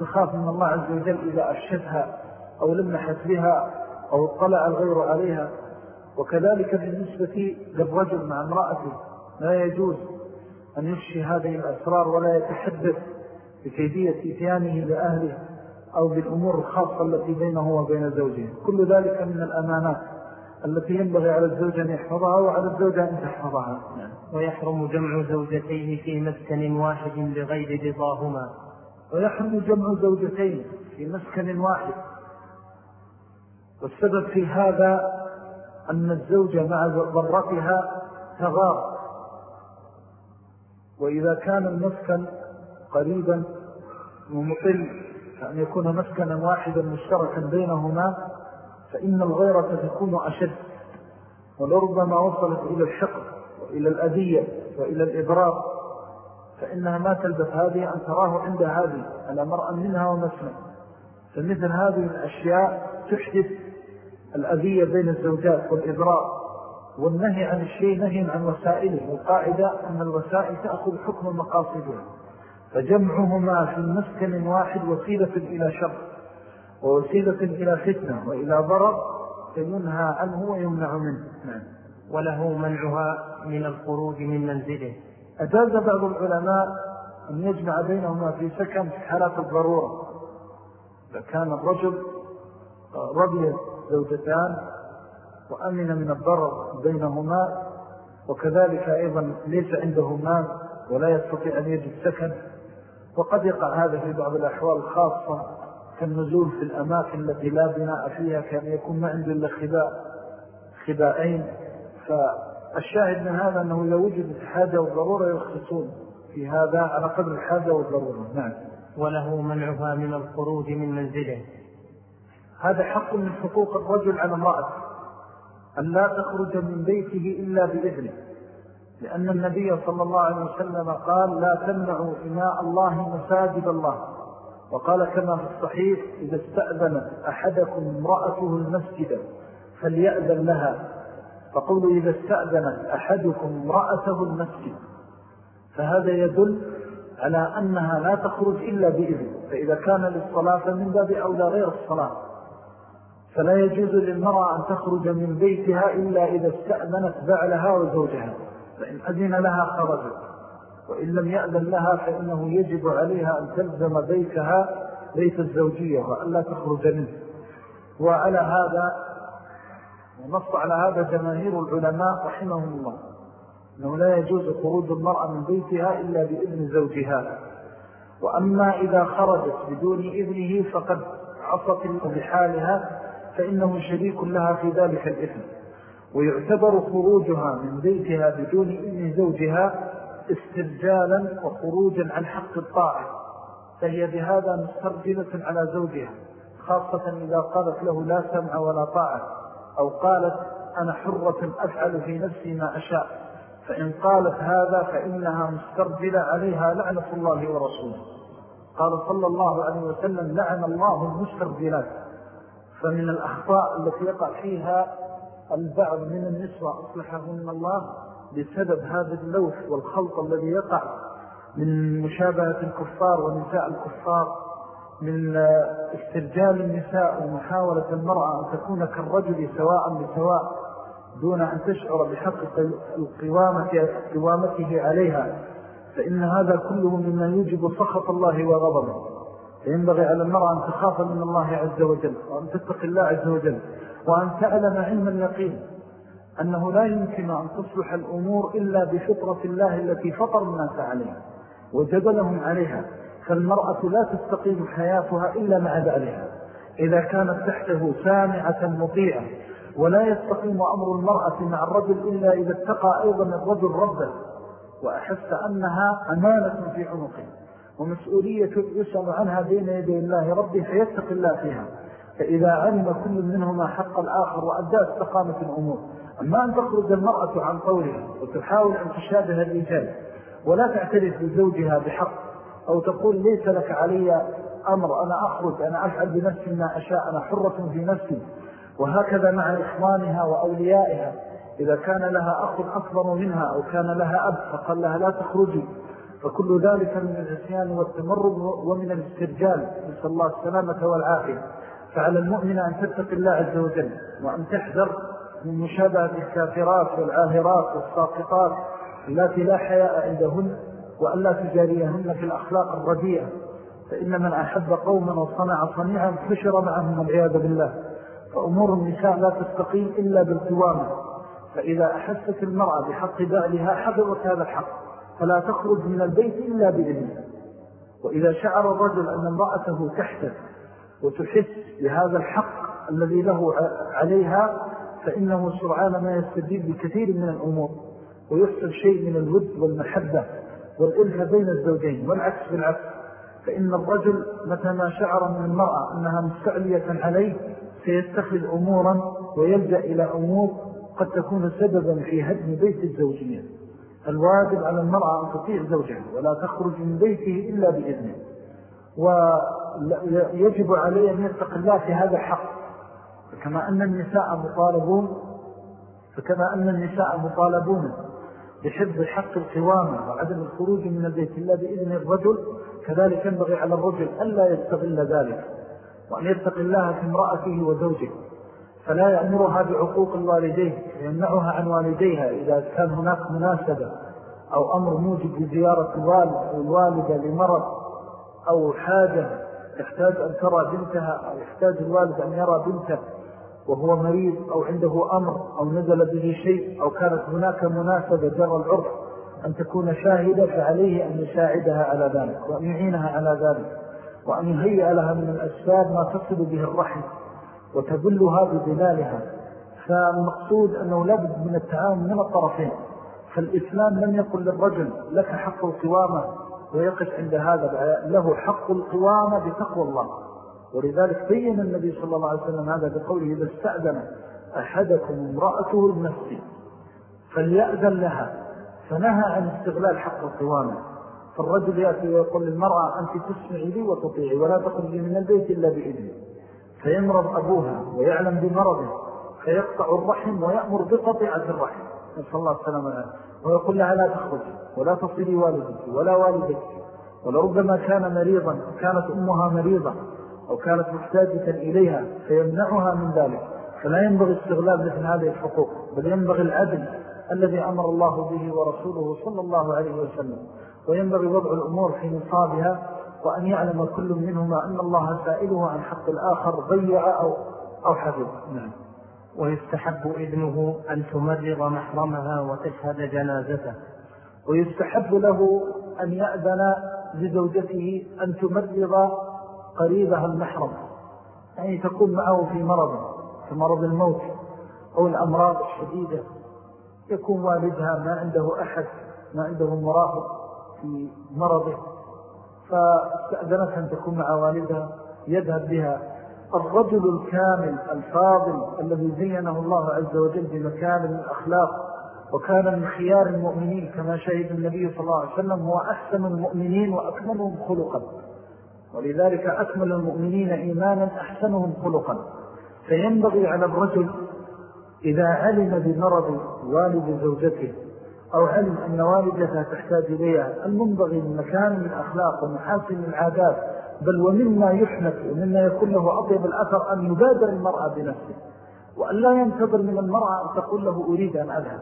تخاف من الله عز وجل إذا أرشدها أو لمحت بها أو اطلع الغير عليها. وكذلك بالنسبة للرجل مع امرأته لا يجوز أن يفشي هذه الأسرار ولا يتحدث بكيفية إتيانه لأهله أو بالأمور الخاصة التي بينه وبين زوجه. كل ذلك من الأمانات التي ينبغي على الزوجة أن يحفظها وعلى الزوجة أن تحفظها. ويحرم جمع زوجتين في مسكن واحد بغير رضاهما. ويحرم جمع زوجتين في مسكن واحد. والسبب في هذا أن الزوجة مع ضرتها تغار. وإذا كان المسكن قريبا ومطل فأن يكون مسكنا واحدا مشتركا بينهما فإن الغيرة تكون أشد. ولربما وصلت إلى الشقر وإلى الأذية وإلى الإضرار فإنها ما تلبث هذه أن تراه عند هذه على مرأة منها ومسمع فمثل هذه الأشياء تحدث الأذية بين الزوجات والإضرار والنهي عن الشيء نهي عن وسائله. والقاعدة أن الوسائل تأخذ حكم مقاصدها فجمعهما في مسكن واحد وسيلة إلى شر ووسيلة إلى فتنة. وإلى ضرر فينهى عنه ويمنع منه. نعم. وله منعها من الخروج من منزله. أجاز بعض العلماء أن يجمع بينهما في سكن في حالات الضرورة. فكان الرجل رضي زوجتان وأمن من الضرر بينهما وكذلك أيضا ليس عنده مال ولا يستطيع أن يجد سكن. وقد يقع هذا في بعض الأحوال الخاصة كالنزول في الأماكن التي لا بناء فيها كان يكون ما عنده إلا خباء خباءين فالشاهد من هذا أنه إذا وجدت حاجة والضرورة يخصصون في هذا على قدر الحاجة والضرورة. نعم. وله منعها من الخروج من منزله. هذا حق من حقوق الرجل على امرأة أن لا تخرج من بيته إلا بإذنه لأن النبي صلى الله عليه وسلم قال لا تمنعوا إماء الله مساجد الله. وقال كما في الصحيح إذا استأذنت أحدكم امرأته المسجد فليأذن لها. فقولوا إذا استأذنت أحدكم امرأته المسجد. فهذا يدل على أنها لا تخرج إلا بإذن فإذا كان للصلاة فمن باب أولى غير الصلاة. فلا يجوز للمرأة أن تخرج من بيتها إلا إذا استأذنت بعلها وزوجها فإن أذن لها خرجت وإن لم يأذن لها فإنه يجب عليها أن تلزم بيتها بيت الزوجية وأن لا تخرج منه. وعلى هذا ونص على هذا جماهير العلماء رحمهم الله أنه لا يجوز خروج المرأة من بيتها إلا بإذن زوجها. وأما إذا خرجت بدون إذنه فقد عصت بحالها فإنه شريك لها في ذلك الإثم. ويعتبر خروجها من بيتها بدون إذن زوجها استرجالا وخروجا عن حق الطاعة فهي بهذا مسترجلة على زوجها خاصة إذا قالت له لا سمع ولا طاعة أو قالت أنا حرة أفعل في نفسي ما أشاء. فإن قالت هذا فإنها مسترجلة عليها لعنة الله ورسوله. قال صلى الله عليه وسلم لعن الله المسترجلات. فمن الأخطاء التي يقع فيها البعض من النسوة أصلحهن الله بسبب هذا اللوث والخلط الذي يقع من مشابهة الكفار ونساء الكفار من استرجال النساء ومحاولة المرأة أن تكون كالرجل سواء بسواء دون أن تشعر بحق القوامة قوامته عليها فإن هذا كله مما يوجب سخط الله وغضبه. فينبغي على المرأة أن تخاف من الله عز وجل وأن تتق الله عز وجل وأن تعلم علم اليقين. أنه لا يمكن أن تصلح الأمور إلا بفطرة الله التي فطر الناس عليها وجبلهم عليها. فالمرأة لا تستقيم حياتها إلا مع ذلك إذا كانت تحته سامعة مطيعة ولا يستقيم أمر المرأة مع الرجل إلا إذا اتقى أيضا الرجل ربه. وأحس أنها أمانة في عنقه. ومسؤولية يسأل عنها بين يدي الله ربي فيتق الله فيها. فإذا علم كل منهما حق الآخر وأدى استقامة الأمور. أما أن تخرج المرأة عن طورها وتحاول أن تشابه الرجال ولا تعترف بزوجها بحق أو تقول ليس لك علي أمر أنا أخرج أنا أفعل بنفسي ما أشاء أنا حرة في نفسي. وهكذا مع إخوانها وأوليائها. إذا كان لها أخ أكبر منها أو كان لها أب فقال لها لا تخرجي. فكل ذلك من العسيان والتمرد ومن الاسترجال نسأل الله السلامة والعافية. فعلى المؤمن أن تتق الله عز وجل وأن تحذر من مشابهة الكافرات والعاهرات والساقطات التي لا حياء عندهن وأن لا تجاريهن في الأخلاق الرديئة. فإن من أحب قوما وصنع صنيعا فشر معهم والعياذ بالله. فأمور النساء لا تستقيم إلا بالقوامة. فإذا أحست المرأة بحق بعلها حضرت هذا الحق. فلا تخرج من البيت إلا بإذنه وإذا شعر الرجل أن امرأته تحتك وتحس بهذا الحق الذي له عليها فإنه سرعان ما يستجيب بكثير من الأمور ويحصل شيء من الود والمحبة والإلفة بين الزوجين والعكس بالعكس. فإن الرجل متى ما شعر من المرأة أنها مستعلية عليه سيتخذ أمورا ويلجأ إلى أمور قد تكون سببا في هدم بيت الزوجية الواجب على المرأة أن تطيع زوجها ولا تخرج من بيته إلا بإذنه. ويجب عليه أن يتق الله في هذا الحق. فكما أن النساء مطالبون فكما أن النساء مطالبون بحفظ حق القوامة وعدم الخروج من البيت إلا بإذن الرجل. كذلك ينبغي على الرجل ألا يستغل ذلك وأن يتق الله في امرأته وزوجه. فلا يأمرها بعقوق الوالدين يمنعها عن والديها إذا كان هناك مناسبة أو أمر موجب لزيارة الوالد أو الوالدة لمرض أو حاجة يحتاج أن ترى بنتها أو يحتاج الوالد أن يرى بنته وهو مريض أو عنده أمر أو نزل به شيء أو كانت هناك مناسبة جرى العرف أن تكون شاهدة فعليه أن يساعدها على ذلك وأن يعينها على ذلك وأن يهيئ لها من الأسباب ما تصل به الرحم. وتدلها بظلالها فالمقصود أنه لابد من التعاون من الطرفين. فالإسلام لم يقل للرجل لك حق القوامة ويقف عند هذا له حق القوامة بتقوى الله. ولذلك بين النبي صلى الله عليه وسلم هذا بقوله إذا استأذن أحدكم امرأته النفس فليأذن لها فنهى عن استغلال حق القوامة. فالرجل يأتي ويقول للمرأة أنت تسمعي لي وتطيعي ولا تخرجي من البيت إلا بإذني فيمرض أبوها ويعلم بمرضه فيقطع الرحم ويأمر بقطعة الرحم. نسأل الله السلام عليه ويقول لها لا تخرجي ولا تصلي والدك ولا والدك. ولربما كان مريضا كانت أمها مريضة أو كانت محتاجة إليها فيمنعها من ذلك. فلا ينبغي استغلال مثل هذه الحقوق بل ينبغي العدل الذي أمر الله به ورسوله صلى الله عليه وسلم. وينبغي وضع الأمور في نصابها وأن يعلم كل منهما أن الله سائله عن حق الآخر ضيع أو, أو حفظ. نعم. ويستحب إذنه أن تمرض محرمها وتشهد جنازته ويستحب له أن يأذن لزوجته أن تمرض قريبها المحرم. يعني تكون معه في مرض في مرض الموت أو الأمراض الشديدة. يكون والدها ما عنده أحد ما عنده مرافق في مرضه. فاستأذنت أن تكون مع والدها يذهب بها. الرجل الكامل الفاضل الذي زينه الله عز وجل بمكان الأخلاق وكان من خيار المؤمنين كما شهد النبي صلى الله عليه وسلم هو أحسن المؤمنين وأكملهم خلقا. ولذلك أكمل المؤمنين إيمانا أحسنهم خلقا. فينبغي على الرجل إذا علم بمرض والد زوجته أو علم أن والدتها تحتاج إليها المنبغي من مكان من أخلاق ومحاسن العادات بل ومما يحمد ومما يكون له أطيب الأثر أن يبادر المرأة بنفسه. وأن لا ينتظر من المرأة أن تقول له أريد أن أذهب.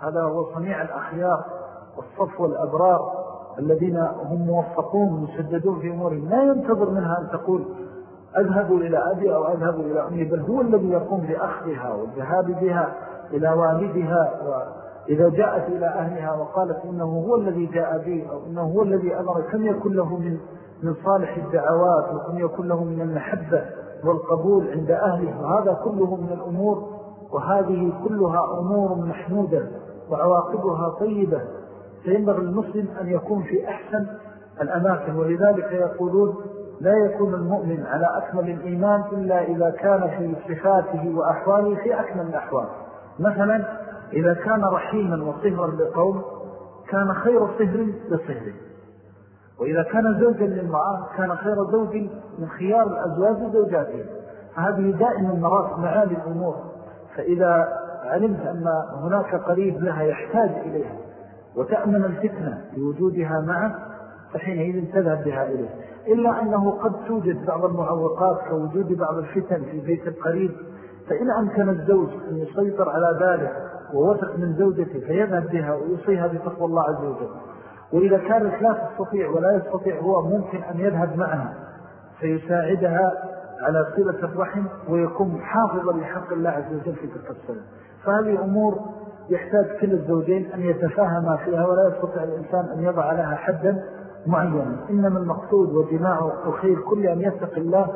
هذا هو صنيع الأخيار والصف والأبرار الذين هم موفقون مسددون في أمورهم. لا ينتظر منها أن تقول أذهب إلى أبي أو أذهب إلى أمي بل هو الذي يقوم بأخذها والذهاب بها إلى والدها وإذا جاءت إلى أهلها وقالت إنه هو الذي جاء بي أو إنه هو الذي أمر كم يكون له من, من صالح الدعوات وكم يكون له من المحبة والقبول عند أهله؟ وهذا كله من الأمور وهذه كلها أمور محمودة وعواقبها طيبة. فينبغي المسلم أن يكون في أحسن الأماكن. ولذلك يقولون لا يكون المؤمن على أكمل الإيمان إلا إذا كان في صفاته وأحواله في أكمل الأحوال. مثلا إذا كان رحيما وصهرا لقوم كان خير صهر لصهره وإذا كان زوجا للمرأة كان خير زوج من خيار الأزواج زوجاته فهذه دائما مرات معالي الأمور. فإذا علمت أن هناك قريب لها يحتاج إليها وتأمن الفتنة بوجودها معه فحينئذ تذهب بها إليه. إلا أنه قد توجد بعض المعوقات كوجود بعض الفتن في بيت القريب فإن أمكن الزوج أن يسيطر على ذلك ووثق من زوجته فيذهب بها ويصيها بتقوى الله عز وجل. وإذا كانت لا تستطيع ولا يستطيع هو ممكن أن يذهب معها فيساعدها على صلة الرحم ويكون حافظا لحق الله عز وجل في تلك الصلة فهذه أمور يحتاج كل الزوجين أن يتفاهما فيها ولا يستطيع الإنسان أن يضع لها حدا معينا. إنما المقصود وجماع الخير كل أن يتق الله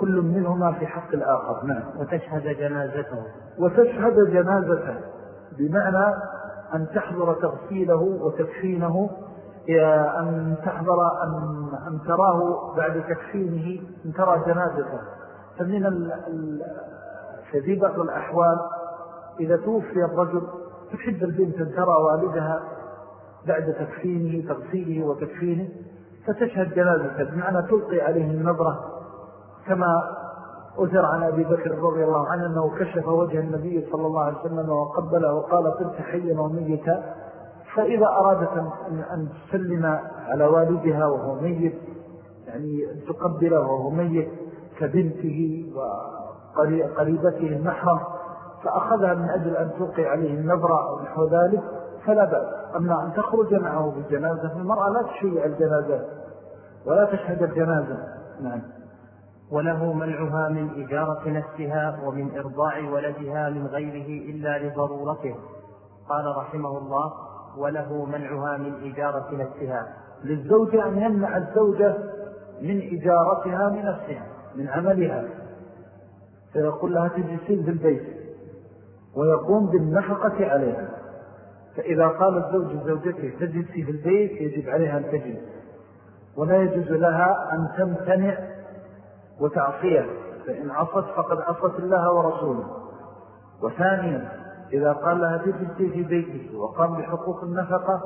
كل منهما في حق الآخر. نعم. وتشهد جنازته. وتشهد جنازته. بمعنى أن تحضر تغسيله وتكفينه أن تحضر أن, أن تراه بعد تكفينه أن ترى جنازته. فمن بعض الأحوال إذا توفي الرجل تحب البنت أن ترى والدها بعد تكفينه تغسيله وتكفينه فتشهد جنازته بمعنى تلقي عليه النظرة كما أثر عن أبي بكر رضي الله عنه أنه كشف وجه النبي صلى الله عليه وسلم وقبله وقال قلت حيا وميتا فإذا أرادت أن تسلم على والدها وهو ميت يعني تقبله وهو ميت كبنته وقريبته المحرم فأخذها من أجل أن توقي عليه النظرة أو نحو ذلك فلا بأس. أما أن تخرج معه بالجنازة المرأة لا تشيع الجنازة ولا تشهد الجنازة. نعم. وله منعها من إجارة نفسها ومن إرضاع ولدها من غيره إلا لضرورته. قال رحمه الله وله منعها من إجارة نفسها. للزوجة أن يمنع الزوجة من إجارتها لنفسها من عملها. فيقول لها تجلسين في البيت ويقوم بالنفقة عليها. فإذا قال الزوج زوجته تجلسي في البيت يجب عليها أن تجلس ولا يجوز لها أن تمتنع وتعصيه فإن عصت فقد عصت الله ورسوله. وثانيا إذا قال لها تجلسي في بيته وقام بحقوق النفقة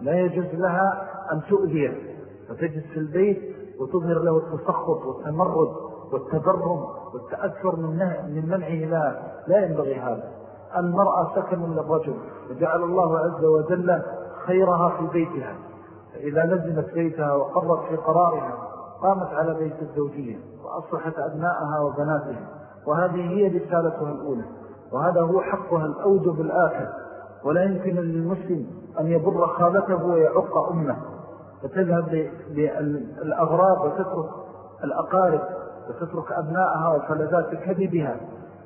لا يجوز لها أن تؤذيه فتجلس في البيت وتظهر له التسخط والتمرد والتبرم والتأثر من منعه لا لا ينبغي هذا. المرأة سكن للرجل وجعل الله عز وجل خيرها في بيتها. فإذا لزمت بيتها وقرت في قرارها قامت على بيت الزوجية وأصلحت أبنائها وبناتها وهذه هي رسالتها الأولى وهذا هو حقها الأوجب الآخر ولا يمكن للمسلم أن يبر خالته ويعق أمه فتذهب بالأغراب وتترك الأقارب وتترك أبنائها وفلذات كذبها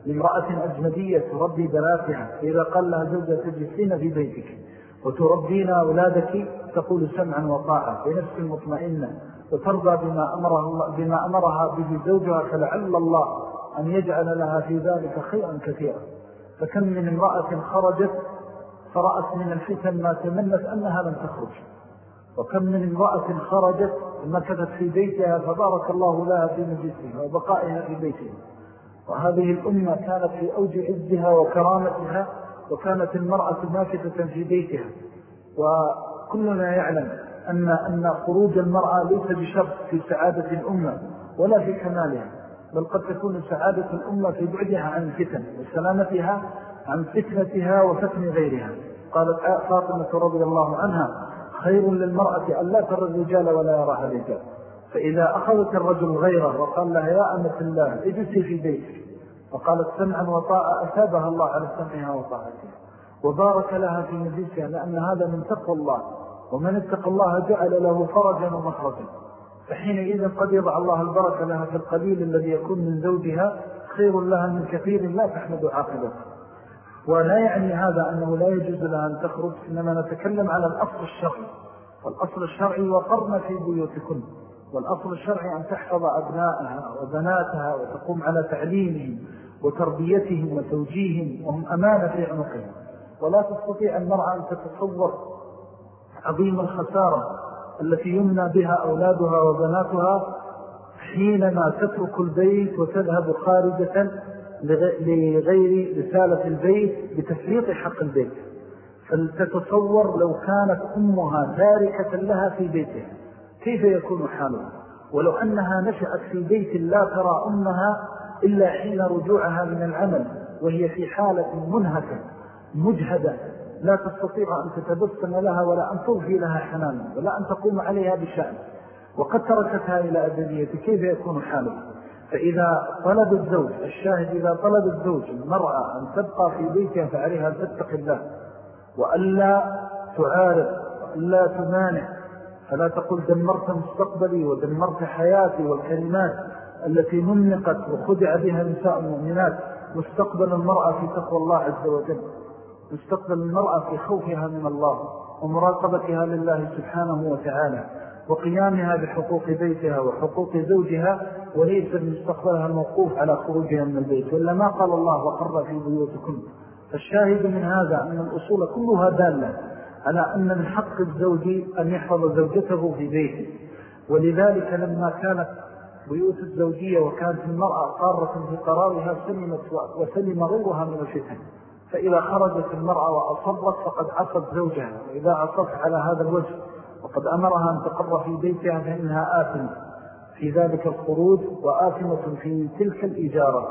لامرأة أجنبية تربي بناتها فإذا قال لها زوجة تجلسين في بيتك وتربين أولادك تقول سمعا وطاعة بنفس مطمئنة وترضى بما, أمره بما أمرها به زوجها فلعل الله أن يجعل لها في ذلك خيرا كثيرا. فكم من امرأة خرجت فرأت من الفتن ما تمنت أنها لم تخرج. وكم من امرأة خرجت مكثت في بيتها فبارك الله لها في مجلسها وبقائها في بيتها. وهذه الأمة كانت في أوج عزها وكرامتها وكانت المرأة ماكثة في بيتها. وكلنا يعلم أن, أن خروج المرأة ليس بشرط في سعادة الأمة ولا في كمالها بل قد تكون سعادة الأمة في بعدها عن الفتن وسلامتها عن فتنتها وفتن غيرها. قالت فاطمة رضي الله عنها خير للمرأة أن لا ترى الرجال ولا يراها الرجال. فإذا أخذت الرجل غيره وقال لها يا أمة الله اجلسي في بيتك. فقالت سمعا وطاعة أثابها الله على سمعها وطاعتها وبارك لها في مجلسها لأن هذا من تقوى الله. ومن اتق الله جعل له فرجا ومخرجا. فحينئذ قد يضع الله البركة لها في القليل الذي يكون من زوجها خير لها من كثير لا تحمد عاقبته ولا يعني هذا أنه لا يجوز لها أن تخرج إنما نتكلم على الأصل الشرعي. والأصل الشرعي وقرن في بيوتكن. والأصل الشرعي أن تحفظ أبنائها وبناتها وتقوم على تعليمهم وتربيتهم وتوجيههم وهم أمانة في عنقهم. ولا تستطيع المرأة أن تتصور عظيم الخسارة التي يمنى بها أولادها وبناتها حينما تترك البيت وتذهب خارجة لغير رسالة البيت بتفريط حق البيت. فلتتصور لو كانت أمها تاركة لها في بيتها كيف يكون حالها؟ ولو أنها نشأت في بيت لا ترى أمها إلا حين رجوعها من العمل وهي في حالة منهكة مجهدة لا تستطيع أن تتبسم لها ولا أن تضفي لها حنانا ولا أن تقوم عليها بشأن. وقد تركتها إلى أدنية كيف يكون حالها. فإذا طلب الزوج الشاهد إذا طلب الزوج المرأة أن تبقى في بيتها فعليها أن تتق الله. وألا تعارض وألا تمانع. فلا تقول دمرت مستقبلي ودمرت حياتي والكلمات التي نمقت وخدع بها نساء المؤمنات مستقبل المرأة في تقوى الله عز وجل. مستقبل المرأة في خوفها من الله ومراقبتها لله سبحانه وتعالى وقيامها بحقوق بيتها وحقوق زوجها وليس مستقبلها الموقوف على خروجها من البيت وإلا ما قال الله وقر في بيوتكم. فالشاهد من هذا أن الأصول كلها دالة على أن من حق الزوج أن يحفظ زوجته في بيته. ولذلك لما كانت بيوت الزوجية وكانت المرأة قارة في قرارها سلمت وسلم غيرها من الفتن. فإذا خرجت المرأة وأصبت فقد عصت زوجها وإذا عصت على هذا الوجه وقد أمرها أن تقر في بيتها فإنها آثمة في ذلك الخروج وآثمة في تلك الإجارة.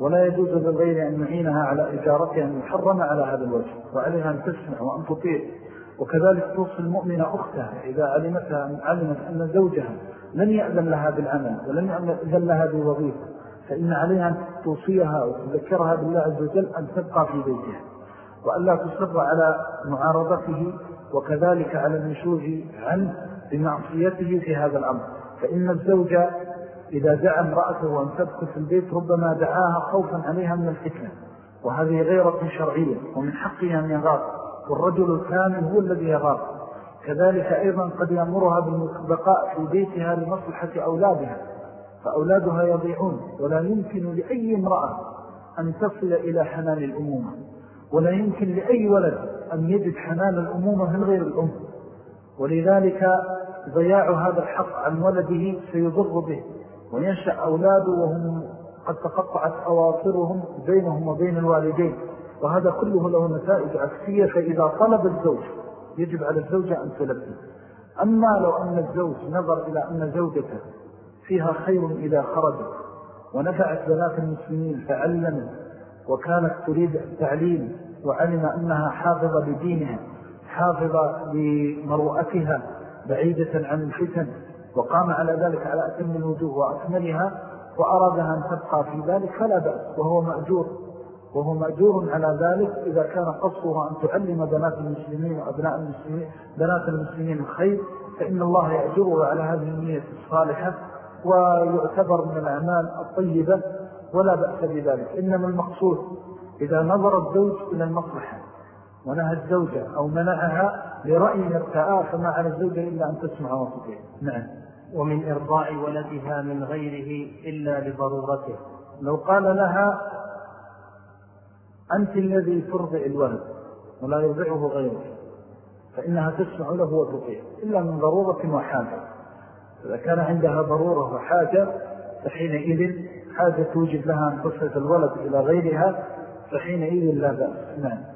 ولا يجوز للغير أن يعينها على إجارتها المحرمة على هذا الوجه وعليها أن تسمع وأن تطيع. وكذلك توصي المؤمنة أختها إذا علمتها علمت أن زوجها لن يأذن لها بالعمل ولن يأذن لها بالوظيفة. فإن عليها أن توصيها وتذكرها بالله عز وجل أن تبقى في بيتها وأن لا تصر على معارضته وكذلك على النشوز عنه بمعصيته في هذا الأمر. فإن الزوج إذا دعا امرأته أن تبكي في البيت ربما دعاها خوفا عليها من الفتنة وهذه غيرة شرعية ومن حقها أن يغاب والرجل الكامل هو الذي يغاب كذلك أيضا قد يأمرها بالبقاء في بيتها لمصلحة أولادها. فأولادها يضيعون ولا يمكن لأي امرأة أن تصل إلى حنان الأمومة ولا يمكن لأي ولد أن يجد حنان الأمومة من غير الأم. ولذلك ضياع هذا الحق عن ولده سيضر به وينشأ أولاده وهم قد تقطعت أواصرهم بينهم وبين الوالدين. وهذا كله له نتائج عكسية فإذا طلب الزوج يجب على الزوجة أن تلبي. أما لو أن الزوج نظر إلى أن زوجته فيها خير إذا خرجت ونفعت بنات المسلمين فعلموا وكانت تريد التعليم وعلم أنها حافظة لدينها حافظة لمروءتها بعيدة عن الفتن. وقام على ذلك على أتم الوجوه وأكملها وأرادها أن تبقى في ذلك فلا بأس. وهو مأجور. وهو مأجور على ذلك إذا كان قصرها أن تعلم بنات المسلمين وأبناء المسلمين بنات المسلمين الخير فإن الله يأجره على هذه النية الصالحة. ويعتبر من الأعمال الطيبة ولا بأس بذلك. إنما المقصود إذا نظر الزوج إلى المصلحة ونهى الزوجة أو منعها لرأي ارتعاء فما على الزوجة إلا أن تسمع وتطيع. نعم. ومن إرضاء ولدها من غيره إلا لضرورته. لو قال لها أنت الذي ترضع الولد ولا يرضعه غيره فإنها تسمع له وتطيع إلا من ضرورة وحاجة. إذا كان عندها ضرورة وحاجة فحينئذ حاجة توجد لها أن تصرف الولد إلى غيرها فحينئذ لا بأس. نعم.